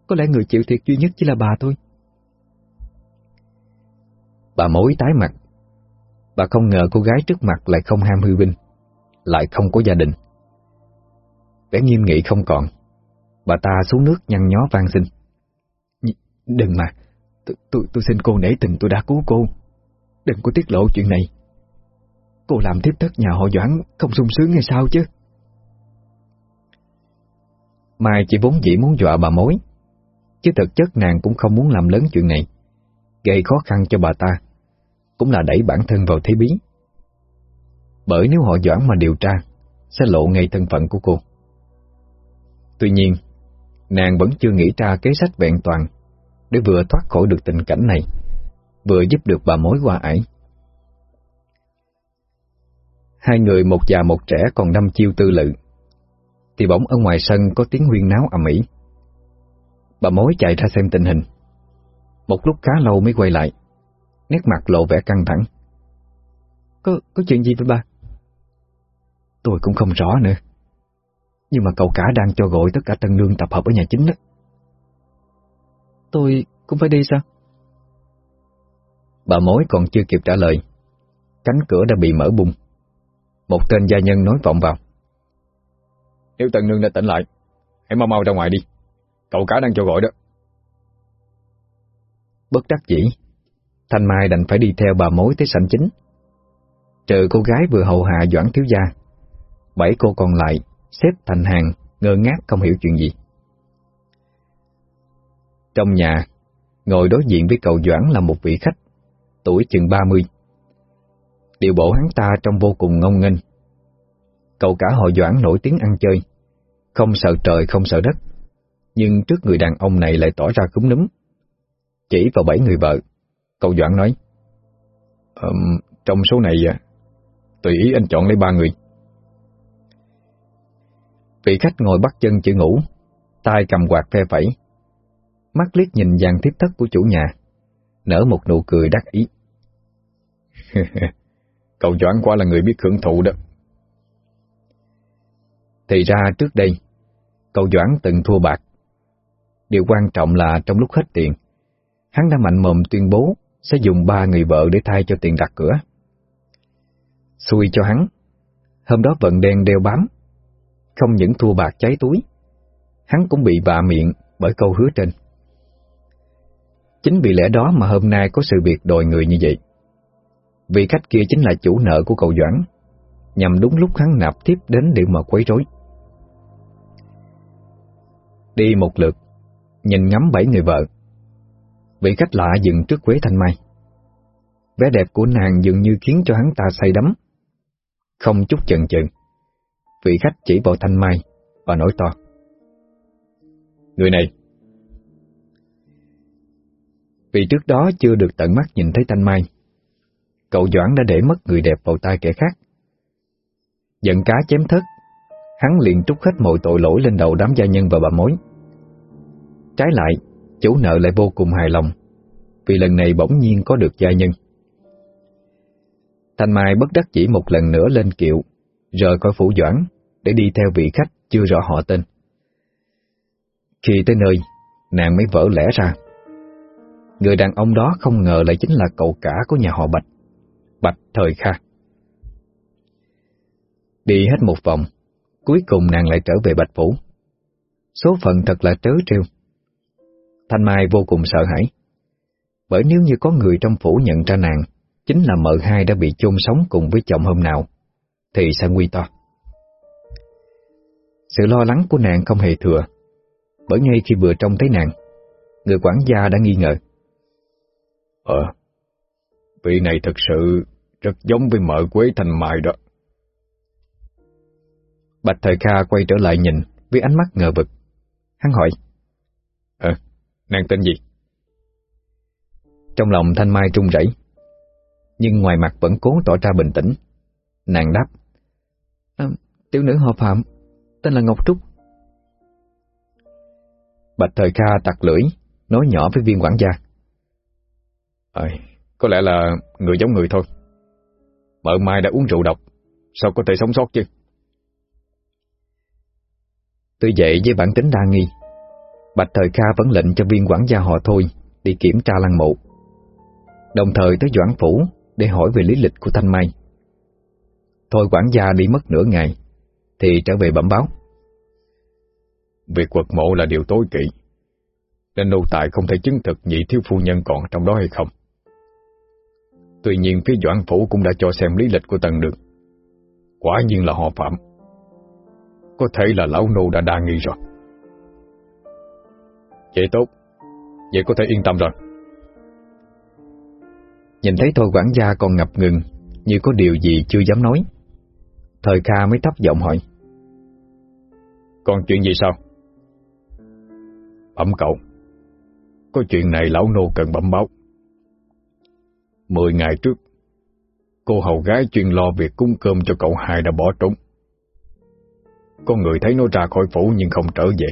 Có lẽ người chịu thiệt duy nhất chỉ là bà thôi. Bà mối tái mặt. Bà không ngờ cô gái trước mặt lại không ham hư vinh, lại không có gia đình. Vẻ nghiêm nghị không còn, bà ta xuống nước nhăn nhó van xin. Đừng mà, tôi, tôi xin cô nể tình tôi đã cứu cô. Đừng có tiết lộ chuyện này. Cô làm tiếp thất nhà họ Doãn không sung sướng hay sao chứ? Mai chỉ vốn dĩ muốn dọa bà mối, chứ thực chất nàng cũng không muốn làm lớn chuyện này, gây khó khăn cho bà ta, cũng là đẩy bản thân vào thế bí. Bởi nếu họ Doãn mà điều tra, sẽ lộ ngay thân phận của cô. Tuy nhiên, nàng vẫn chưa nghĩ ra kế sách vẹn toàn để vừa thoát khỏi được tình cảnh này, vừa giúp được bà mối qua ải. Hai người một già một trẻ còn năm chiêu tư lự, thì bỗng ở ngoài sân có tiếng huyên náo ầm ĩ. Bà mối chạy ra xem tình hình. Một lúc khá lâu mới quay lại, nét mặt lộ vẻ căng thẳng. Có, có chuyện gì với ba? Tôi cũng không rõ nữa. Nhưng mà cậu cả đang cho gọi tất cả tân lương tập hợp ở nhà chính đó. Tôi cũng phải đi sao? Bà mối còn chưa kịp trả lời. Cánh cửa đã bị mở bung. Một tên gia nhân nói vọng vào. Nếu tần Nương đã tỉnh lại Hãy mau mau ra ngoài đi. Cậu cá đang kêu gọi đó. Bất đắc dĩ Thanh Mai đành phải đi theo bà mối tới sảnh chính. Trừ cô gái vừa hầu hạ Doãn Thiếu Gia Bảy cô còn lại Xếp thành hàng Ngơ ngác không hiểu chuyện gì. Trong nhà Ngồi đối diện với cậu Doãn là một vị khách Tuổi chừng 30 điều bộ hắn ta trông vô cùng ngông nghênh. Cậu cả họ Doãn nổi tiếng ăn chơi, không sợ trời không sợ đất, nhưng trước người đàn ông này lại tỏ ra cúm núm. Chỉ vào bảy người vợ, cậu Doãn nói, um, Trong số này, à, tùy ý anh chọn lấy ba người. Vị khách ngồi bắt chân chữ ngủ, tay cầm quạt phe phẩy, mắt liếc nhìn dàn tiếp thất của chủ nhà, nở một nụ cười đắc ý. [LAUGHS] Cậu Doãn qua là người biết hưởng thụ đó. Thì ra trước đây, cậu Doãn từng thua bạc. Điều quan trọng là trong lúc hết tiền, hắn đã mạnh mồm tuyên bố sẽ dùng ba người vợ để thay cho tiền đặt cửa. Xui cho hắn, hôm đó vận đen đeo bám, không những thua bạc cháy túi, hắn cũng bị vạ miệng bởi câu hứa trên. Chính vì lẽ đó mà hôm nay có sự việc đòi người như vậy. Vị khách kia chính là chủ nợ của cậu Doãn, nhằm đúng lúc hắn nạp tiếp đến để mà quấy rối. Đi một lượt, nhìn ngắm bảy người vợ. Vị khách lạ dừng trước Quế Thanh Mai. Vẻ đẹp của nàng dường như khiến cho hắn ta say đắm. Không chút chần chừ, vị khách chỉ vào Thanh Mai và nói to. Người này. Vì trước đó chưa được tận mắt nhìn thấy Thanh Mai, cậu Doãn đã để mất người đẹp vào tay kẻ khác. Giận cá chém thất, hắn liền trút hết mọi tội lỗi lên đầu đám gia nhân và bà mối. Trái lại, chủ nợ lại vô cùng hài lòng, vì lần này bỗng nhiên có được gia nhân. Thanh Mai bất đắc chỉ một lần nữa lên kiệu, rời khỏi phủ Doãn để đi theo vị khách chưa rõ họ tên. Khi tới nơi, nàng mới vỡ lẽ ra. Người đàn ông đó không ngờ lại chính là cậu cả của nhà họ Bạch, Bạch Thời Kha. Đi hết một vòng, cuối cùng nàng lại trở về Bạch Phủ. Số phận thật là trớ trêu. Thanh Mai vô cùng sợ hãi, bởi nếu như có người trong phủ nhận ra nàng chính là mợ hai đã bị chôn sống cùng với chồng hôm nào, thì sẽ nguy to. Sự lo lắng của nàng không hề thừa, bởi ngay khi vừa trông thấy nàng, người quản gia đã nghi ngờ. Ờ, vị này thật sự rất giống với mợ quế thành mai đó. Bạch Thời Kha quay trở lại nhìn với ánh mắt ngờ vực. Hắn hỏi. Ờ, nàng tên gì? Trong lòng Thanh Mai trung rẩy, nhưng ngoài mặt vẫn cố tỏ ra bình tĩnh. Nàng đáp. À, tiểu nữ họ Phạm, tên là Ngọc Trúc. Bạch Thời Kha tặc lưỡi, nói nhỏ với viên quản gia. Ờ, có lẽ là người giống người thôi. Mợ Mai đã uống rượu độc, sao có thể sống sót chứ? Tuy vậy với bản tính đa nghi, Bạch Thời Kha vẫn lệnh cho viên quản gia họ thôi đi kiểm tra lăng mộ. Đồng thời tới Doãn Phủ để hỏi về lý lịch của Thanh Mai. Thôi quản gia đi mất nửa ngày, thì trở về bẩm báo. Việc quật mộ là điều tối kỵ, Nên nô tài không thể chứng thực nhị thiếu phu nhân còn trong đó hay không Tuy nhiên phía Doãn Phủ cũng đã cho xem lý lịch của tần được, Quả nhiên là họ phạm. Có thể là lão nô đã đa nghi rồi. Vậy tốt. Vậy có thể yên tâm rồi. Nhìn thấy thôi quản gia còn ngập ngừng Như có điều gì chưa dám nói Thời Kha mới thấp giọng hỏi. Còn chuyện gì sao? Bẩm cậu Có chuyện này lão nô cần bẩm báo. Mười ngày trước, Cô hầu gái chuyên lo việc cúng cơm cho cậu hai đã bỏ trốn. Có người thấy nó ra khỏi phủ nhưng không trở về.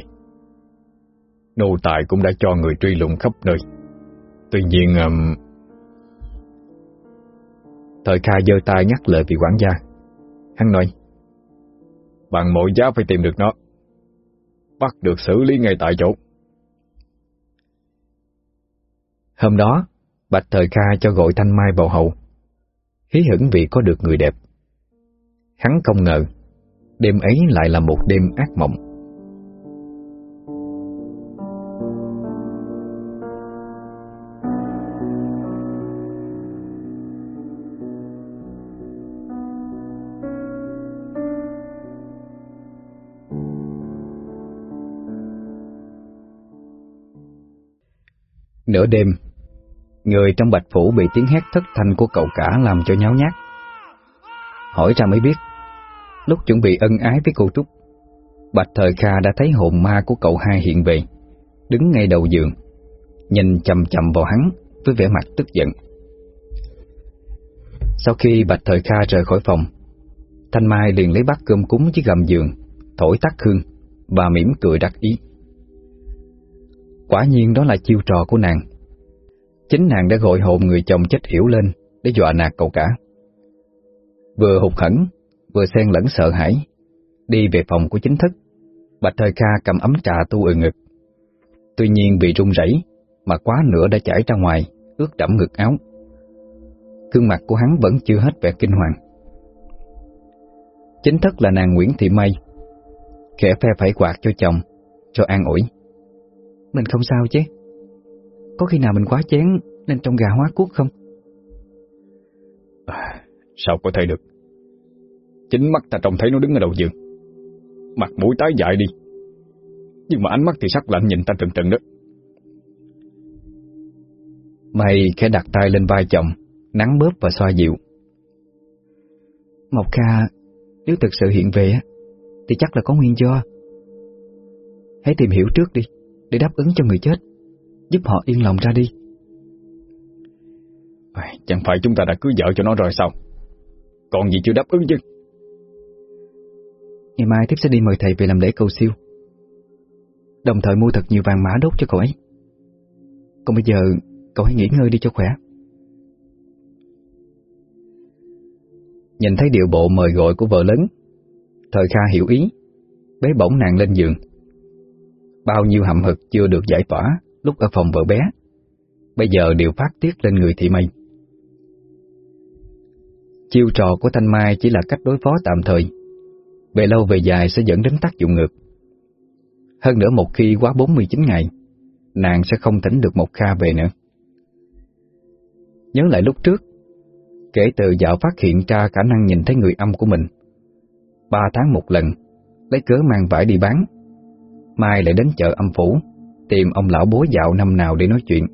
Nô tài cũng đã cho người truy lùng khắp nơi. Tuy nhiên um... Thời Kha giơ tay nhắc lời vị quản gia. Hắn nói Bằng mọi giá phải tìm được nó, Bắt được xử lý ngay tại chỗ. Hôm đó Bạch Thời Kha cho gọi Thanh Mai vào hậu Hí hửng vì có được người đẹp. Hắn không ngờ Đêm ấy lại là một đêm ác mộng. Nửa đêm, người trong bạch phủ bị tiếng hét thất thanh của cậu cả làm cho nháo nhác. Hỏi ra mới biết, lúc chuẩn bị ân ái với cô Trúc, Bạch Thời Kha đã thấy hồn ma của cậu hai hiện về, đứng ngay đầu giường, nhìn chầm chầm vào hắn với vẻ mặt tức giận. Sau khi Bạch Thời Kha rời khỏi phòng, Thanh Mai liền lấy bát cơm cúng dưới gầm giường, thổi tắt hương và mỉm cười đắc ý. Quả nhiên đó là chiêu trò của nàng Chính nàng đã gọi hồn người chồng chết hiểu lên Để dọa nạt cậu cả. Vừa hụt hẫng, Vừa xen lẫn sợ hãi, Đi về phòng của chính thức. Bạch Thời Kha cầm ấm trà tu ở ngực. Tuy nhiên bị run rẩy Mà quá nửa đã chảy ra ngoài, Ướt đẫm ngực áo. Cương mặt của hắn vẫn chưa hết vẻ kinh hoàng. Chính thức là nàng Nguyễn Thị Mây Khẽ phe phải quạt cho chồng, Cho an ủi. Mình không sao chứ. Có khi nào mình quá chén Nên trong gà hóa cuốc không? À, Sao có thể được? Chính mắt ta trông thấy nó đứng ở đầu giường. Mặt mũi tái dại đi. Nhưng mà ánh mắt thì sắc lạnh nhìn ta trừng trừng đó. Mày khẽ đặt tay lên vai chồng Nắng bóp và xoa dịu. Mộc Kha Nếu thực sự hiện về Thì chắc là có nguyên do. Hãy tìm hiểu trước đi để đáp ứng cho người chết, giúp họ yên lòng ra đi. Chẳng phải chúng ta đã cưới vợ cho nó rồi sao? Còn gì chưa đáp ứng chứ? Ngày mai tiếp sẽ đi mời thầy về làm lễ cầu siêu. Đồng thời mua thật nhiều vàng mã đốt cho cậu ấy. Còn bây giờ cậu hãy nghỉ ngơi đi cho khỏe. Nhìn thấy điệu bộ mời gọi của vợ lớn, thời Kha hiểu ý, bế bổng nàng lên giường, Bao nhiêu hậm hực chưa được giải tỏa lúc ở phòng vợ bé, bây giờ đều phát tiết lên người thị mây. Chiêu trò của Thanh Mai chỉ là cách đối phó tạm thời, về lâu về dài sẽ dẫn đến tác dụng ngược. Hơn nữa một khi quá 49 ngày, nàng sẽ không thỉnh được một kha về nữa. Nhớ lại lúc trước, kể từ dạo phát hiện ra khả năng nhìn thấy người âm của mình, ba tháng một lần, lấy cớ mang vải đi bán, Mai lại đến chợ âm phủ Tìm ông lão bố dạo năm nào để nói chuyện.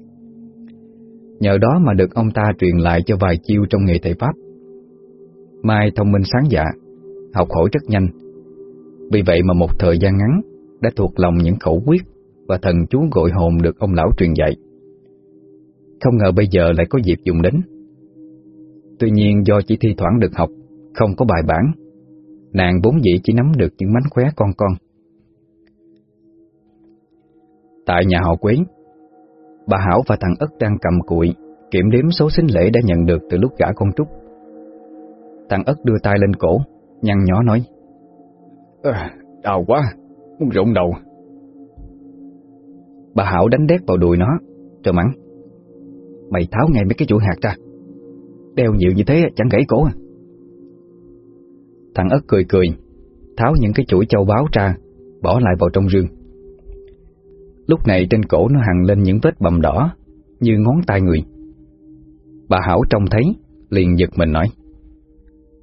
Nhờ đó mà được ông ta truyền lại cho vài chiêu trong nghề thầy Pháp. Mai thông minh sáng dạ Học hỏi rất nhanh. Vì vậy mà một thời gian ngắn Đã thuộc lòng những khẩu quyết Và thần chú gọi hồn được ông lão truyền dạy. Không ngờ bây giờ lại có dịp dùng đến. Tuy nhiên do chỉ thi thoảng được học, Không có bài bản, Nàng vốn dĩ chỉ nắm được những mánh khóe con con. Tại nhà họ Quế, bà Hảo và thằng Ất đang cầm cụi, kiểm đếm số sinh lễ đã nhận được từ lúc gả con Trúc. Thằng Ất đưa tay lên cổ, nhăn nhỏ nói. À, đau quá, muốn rụng đầu. Bà Hảo đánh đét vào đùi nó, rồi mắng. Mày tháo ngay mấy cái chuỗi hạt ra. Đeo nhiều như thế chẳng gãy cổ à. Thằng Ất cười cười, tháo những cái chuỗi châu báu ra, bỏ lại vào trong rương. Lúc này trên cổ nó hằn lên những vết bầm đỏ Như ngón tay người. Bà Hảo trông thấy Liền giật mình nói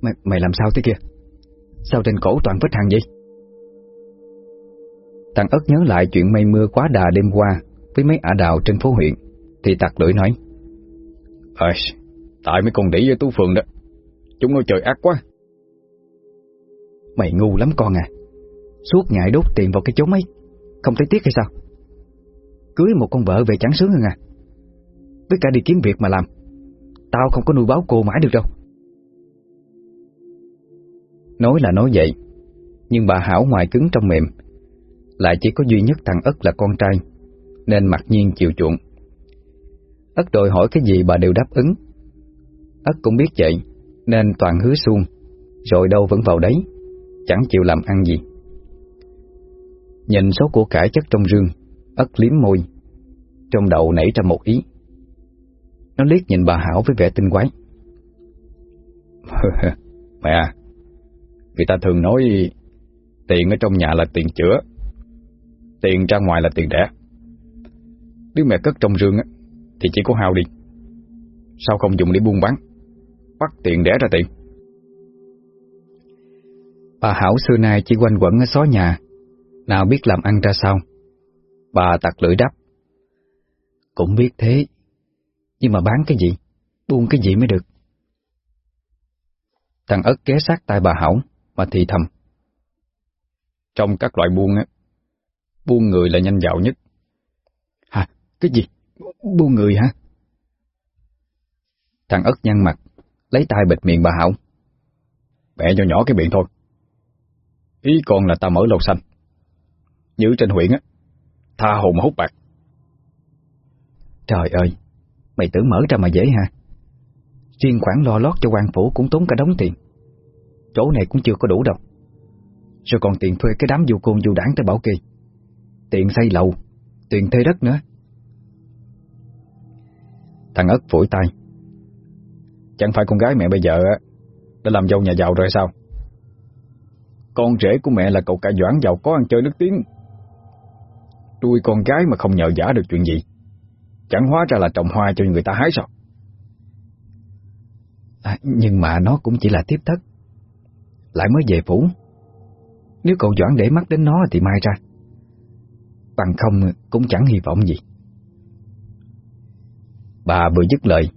Mày, mày làm sao thế kia? Sao trên cổ toàn vết hằn vậy? Tàng ất nhớ lại chuyện mây mưa quá đà đêm qua Với mấy ả đào trên phố huyện Thì tặc lưỡi nói Ơi, tại mấy con đỉ với Tú Phường đó Chúng nó trời ác quá. Mày ngu lắm con à Suốt ngày đốt tiền vào cái chỗ ấy Không thấy tiếc hay sao? Cưới một con vợ về chẳng sướng hơn à. Với cả đi kiếm việc mà làm, Tao không có nuôi báo cô mãi được đâu. Nói là nói vậy, Nhưng bà Hảo ngoài cứng trong mềm, Lại chỉ có duy nhất thằng Ất là con trai, Nên mặc nhiên chịu chuộng. Ất đòi hỏi cái gì bà đều đáp ứng. Ất cũng biết vậy, Nên toàn hứa xuông Rồi đâu vẫn vào đấy, Chẳng chịu làm ăn gì. Nhìn số của cải chất trong rương Ất liếm môi. Trong đầu nảy ra một ý. Nó liếc nhìn bà Hảo với vẻ tinh quái. [LAUGHS] Mẹ à Người ta thường nói Tiền ở trong nhà là tiền chữa, Tiền ra ngoài là tiền đẻ. Nếu mẹ cất trong rương Thì chỉ có hao đi. Sao không dùng để buôn bán? Bắt tiền đẻ ra tiền. Bà Hảo xưa nay chỉ quanh quẩn ở xó nhà. Nào biết làm ăn ra sao? Bà tặc lưỡi đáp. Cũng biết thế, Nhưng mà bán cái gì? Buôn cái gì mới được? Thằng ớt ghé sát tay bà Hảo, Mà thì thầm. Trong các loại buôn á, Buôn người là nhanh dạo nhất. Hả? Cái gì? Buôn người hả? Thằng ớt nhăn mặt, Lấy tay bịt miệng bà Hảo. Mẹ cho nhỏ cái miệng thôi. Ý con là ta mở lầu xanh. Như trên huyện á Tha hồ mà hút bạc. Trời ơi, Mày tưởng mở ra mà dễ hả? Riêng khoản lo lót cho quan phủ cũng tốn cả đống tiền. Chỗ này cũng chưa có đủ đâu. Rồi còn tiền thuê cái đám du côn du đảng tới bảo kỳ Tiền xây lầu, Tiền thuê đất nữa. Thằng ất phủi tay. Chẳng phải con gái mẹ bây giờ Đã làm dâu nhà giàu rồi sao? Con rể của mẹ là cậu cả doãn giàu có ăn chơi nước tiếng. Nuôi con gái mà không nhờ giả được chuyện gì. Chẳng hóa ra là trồng hoa cho người ta hái sao? À, Nhưng mà nó cũng chỉ là tiếp thất. Lại mới về phủ. Nếu cậu Doãn để mắt đến nó thì mai ra. Bằng không cũng chẳng hy vọng gì. Bà vừa dứt lời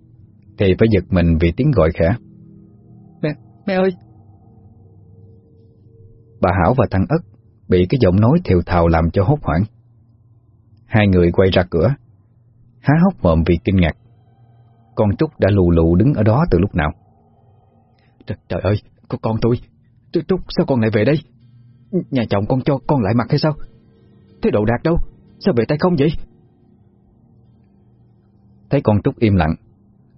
Thì phải giật mình vì tiếng gọi khẽ. Mẹ, mẹ ơi! Bà Hảo và thằng Ất Bị cái giọng nói thiều thào làm cho hốt hoảng Hai người quay ra cửa. Há hốc mồm vì kinh ngạc. Con Trúc đã lù lù đứng ở đó từ lúc nào? Trời, trời ơi, con, con tôi. Trúc, sao con lại về đây? Nhà chồng con cho con lại mặt hay sao? Thế đồ đạc đâu? Sao về tay không vậy? Thấy con Trúc im lặng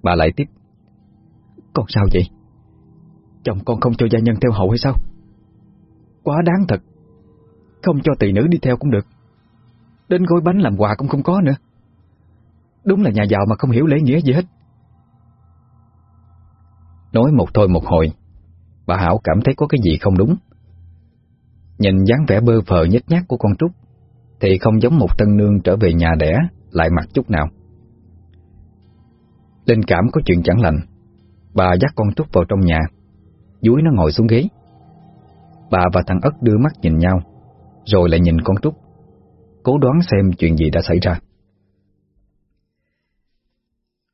Bà lại tiếp. Con sao vậy? Chồng con không cho gia nhân theo hậu hay sao? Quá đáng thật. Không cho tỷ nữ đi theo cũng được Đến gói bánh làm quà cũng không có nữa. Đúng là nhà giàu mà không hiểu lễ nghĩa gì hết. Nói một thôi một hồi, Bà Hảo cảm thấy có cái gì không đúng. Nhìn dáng vẻ bơ phờ nhếch nhác của con Trúc, Thì không giống một tân nương trở về nhà đẻ Lại mặt chút nào. Linh cảm có chuyện chẳng lành, Bà dắt con Trúc vào trong nhà. Dúi nó ngồi xuống ghế. Bà và thằng Ất đưa mắt nhìn nhau, Rồi lại nhìn con Trúc. Cố đoán xem chuyện gì đã xảy ra.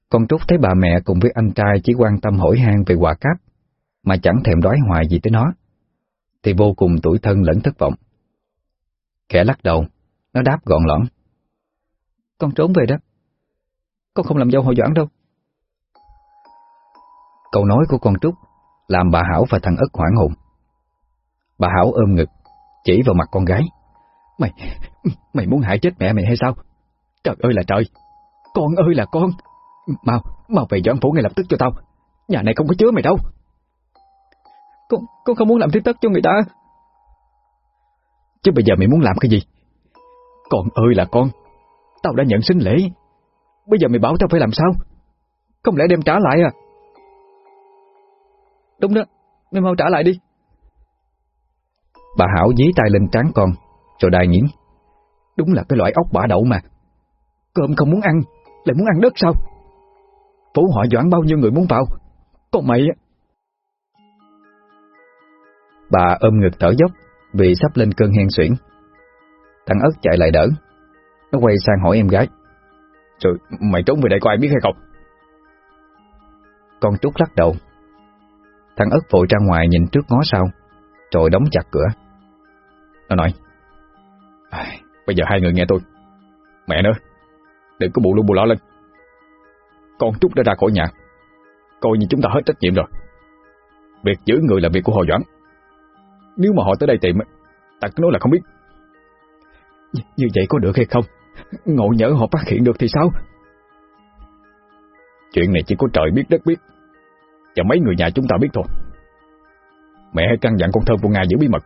Con Trúc thấy bà mẹ cùng với anh trai chỉ quan tâm hỏi han về quả cáp, Mà chẳng thèm đói hoài gì tới nó, Thì vô cùng tủi thân lẫn thất vọng. Khẽ lắc đầu, Nó đáp gọn lõn. Con trốn về đó. Con không làm dâu hội doãn đâu. Câu nói của con Trúc Làm bà Hảo và thằng Ất hoảng hồn. Bà Hảo ôm ngực, Chỉ vào mặt con gái. Mày, mày muốn hại chết mẹ mày hay sao? Trời ơi là trời. Con ơi là con. Mau, mau về doãn phủ ngay lập tức cho tao. Nhà này không có chứa mày đâu. Con, con không muốn làm tiếp tất cho người ta. Chứ bây giờ mày muốn làm cái gì? Con ơi là con. Tao đã nhận sinh lễ. Bây giờ mày bảo tao phải làm sao? Không lẽ đem trả lại à? Đúng đó. Mày mau trả lại đi. Bà Hảo dí tay lên trán con cho đai nhiễm. Đúng là cái loại ốc bả đậu mà. Cơm không muốn ăn Lại muốn ăn đất sao? Phủ họ doãn bao nhiêu người muốn vào? Còn mày Bà ôm ngực thở dốc Vì sắp lên cơn hen suyễn. Thằng ớt chạy lại đỡ. Nó quay sang hỏi em gái. Trời, mày trốn về đây có ai biết hay không? Con Trúc lắc đầu. Thằng ớt vội ra ngoài nhìn trước ngó sau Rồi đóng chặt cửa. Nó nói à, Bây giờ hai người nghe tôi. Mẹ nữa Đừng có bù lu bù lỏ lên. Con Trúc đã ra khỏi nhà. Coi như chúng ta hết trách nhiệm rồi. Việc giữ người là việc của họ Doãn. Nếu mà họ tới đây tìm Ta cứ nói là không biết. Như vậy có được hay không? Ngộ nhỡ họ phát hiện được thì sao? Chuyện này chỉ có trời biết đất biết. Và mấy người nhà chúng ta biết thôi. Mẹ hãy căn dặn con thơm của Nga giữ bí mật.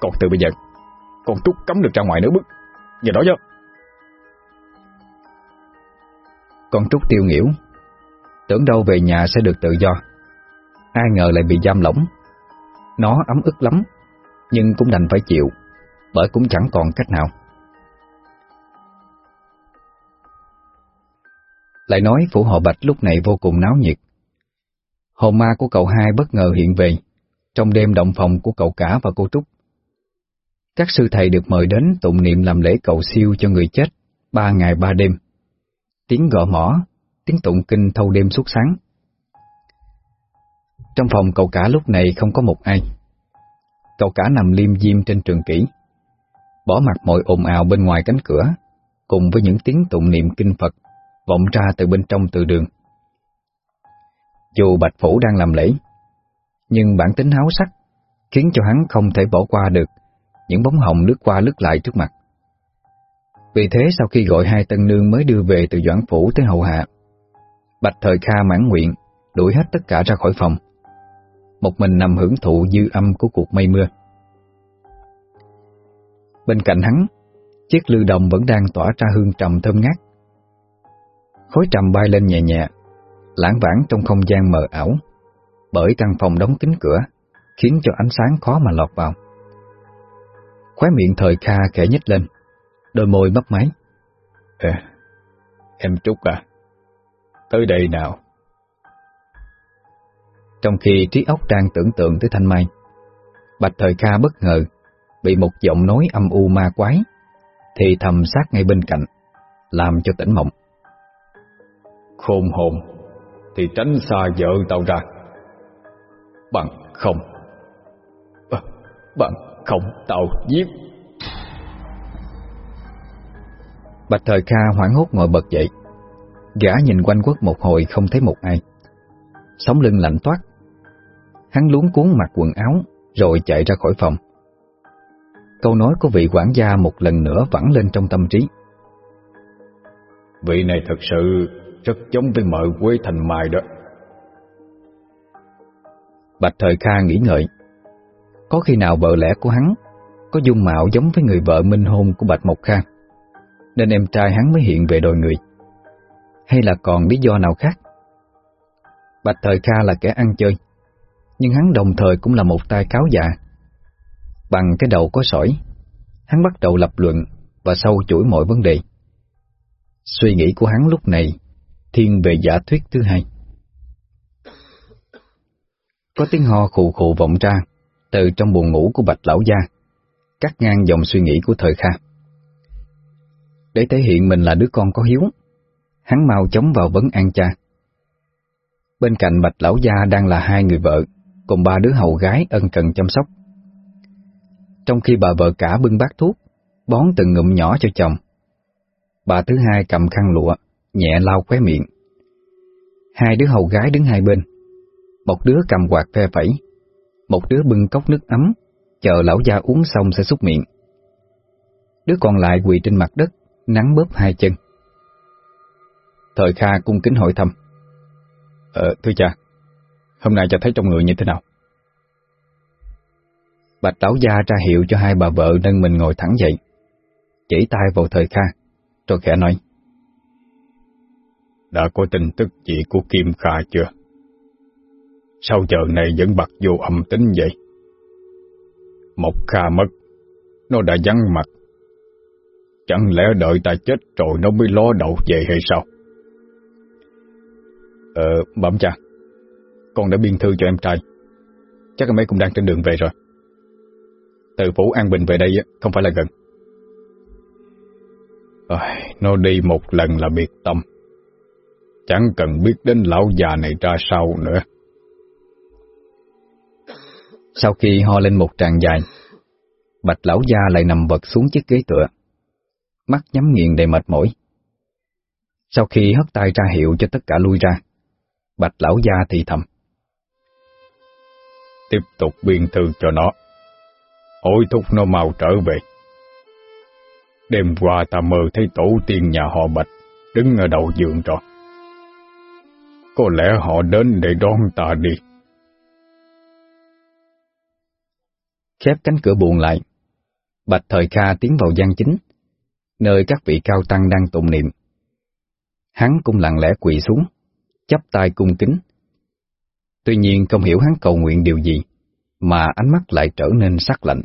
Còn từ bây giờ con Trúc cấm được ra ngoài nữa bước. Giờ đó chứ Con Trúc tiêu nghỉu. Tưởng đâu về nhà sẽ được tự do. Ai ngờ lại bị giam lỏng. Nó ấm ức lắm Nhưng cũng đành phải chịu Bởi cũng chẳng còn cách nào. Lại nói phủ họ Bạch lúc này vô cùng náo nhiệt. Hồn ma của cậu hai bất ngờ hiện về, trong đêm động phòng của cậu cả và cô Trúc. Các sư thầy được mời đến tụng niệm làm lễ cầu siêu cho người chết, ba ngày ba đêm. Tiếng gõ mỏ, tiếng tụng kinh thâu đêm suốt sáng. Trong phòng cậu cả lúc này không có một ai. Cậu cả nằm liêm diêm trên trường kỷ, bỏ mặt mọi ồn ào bên ngoài cánh cửa, cùng với những tiếng tụng niệm kinh Phật vọng ra từ bên trong từ đường. Dù Bạch Phủ đang làm lễ, nhưng bản tính háo sắc khiến cho hắn không thể bỏ qua được những bóng hồng lướt qua lướt lại trước mặt. Vì thế sau khi gọi hai tân nương mới đưa về từ Doãn Phủ tới hậu hạ, Bạch Thời Kha mãn nguyện, đuổi hết tất cả ra khỏi phòng. Một mình nằm hưởng thụ dư âm của cuộc mây mưa. Bên cạnh hắn, chiếc lư đồng vẫn đang tỏa ra hương trầm thơm ngát. Khối trầm bay lên nhẹ nhẹ, lãng vãng trong không gian mờ ảo, bởi căn phòng đóng kín cửa, khiến cho ánh sáng khó mà lọt vào. Khóe miệng thời Kha khẽ nhích lên, đôi môi mấp máy. À, em Trúc à, tới đây nào. Trong khi trí óc đang tưởng tượng tới thanh mai, Bạch Thời Kha bất ngờ bị một giọng nói âm u ma quái thì thầm sát ngay bên cạnh, làm cho tỉnh mộng khôn hồn thì tránh xa vợ tao ra. Bằng không, à, bằng không tao giết. Bạch Thời Kha hoảng hốt ngồi bật dậy, gã nhìn quanh quất một hồi không thấy một ai. Sống lưng lạnh toát, hắn luống cuốn mặc quần áo rồi chạy ra khỏi phòng. Câu nói của vị quản gia một lần nữa vẳng lên trong tâm trí. Vị này thật sự rất giống với mợ quê thành mai đó. Bạch Thời Kha nghĩ ngợi, có khi nào vợ lẽ của hắn có dung mạo giống với người vợ minh hôn của Bạch Mộc Kha, nên em trai hắn mới hiện về đòi người, hay là còn lý do nào khác? Bạch Thời Kha là kẻ ăn chơi, nhưng hắn đồng thời cũng là một tay cáo già. Bằng cái đầu có sỏi, hắn bắt đầu lập luận và sâu chuỗi mọi vấn đề. Suy nghĩ của hắn lúc này thiên về giả thuyết thứ hai. Có tiếng ho khụ khụ vọng ra từ trong buồn ngủ của bạch lão gia, cắt ngang dòng suy nghĩ của thời Kha. Để thể hiện mình là đứa con có hiếu, hắn mau chóng vào vấn an cha. Bên cạnh bạch lão gia đang là hai người vợ, cùng ba đứa hầu gái ân cần chăm sóc. Trong khi bà vợ cả bưng bát thuốc, bón từng ngụm nhỏ cho chồng, bà thứ hai cầm khăn lụa, nhẹ lau khóe miệng. Hai đứa hầu gái đứng hai bên, một đứa cầm quạt phe phẩy, một đứa bưng cốc nước ấm, chờ lão gia uống xong sẽ xúc miệng. Đứa còn lại quỳ trên mặt đất, nắng bóp hai chân. Thời Kha cung kính hỏi thăm. Ờ, thưa cha, hôm nay cha thấy trong người như thế nào? Bạch lão gia ra hiệu cho hai bà vợ nâng mình ngồi thẳng dậy, chỉ tay vào thời Kha, rồi khẽ nói. Đã có tin tức gì của Kim Kha chưa? Sao giờ này vẫn bật vô âm tính vậy? Một Kha mất, nó đã vắng mặt, Chẳng lẽ đợi ta chết rồi nó mới lo đậu về hay sao? Ờ, bẩm cha Con đã biên thư cho em trai. Chắc em ấy cũng đang trên đường về rồi. Từ phủ An Bình về đây không phải là gần. À, Nó đi một lần là biệt tâm. Chẳng cần biết đến lão già này ra sao nữa. Sau khi ho lên một tràng dài, Bạch lão gia lại nằm vật xuống chiếc ghế tựa, Mắt nhắm nghiền đầy mệt mỏi. Sau khi hất tay ra hiệu cho tất cả lui ra, Bạch lão gia thì thầm, Tiếp tục biên thư cho nó, Hối thúc nó mau trở về. Đêm qua ta mơ thấy tổ tiên nhà họ Bạch Đứng ở đầu giường rồi Có lẽ họ đến để đón ta đi. Khép cánh cửa buồn lại Bạch Thời Kha tiến vào gian chính Nơi các vị cao tăng đang tụng niệm Hắn cũng lặng lẽ quỳ xuống chắp tay cung kính. Tuy nhiên không hiểu hắn cầu nguyện điều gì, mà ánh mắt lại trở nên sắc lạnh.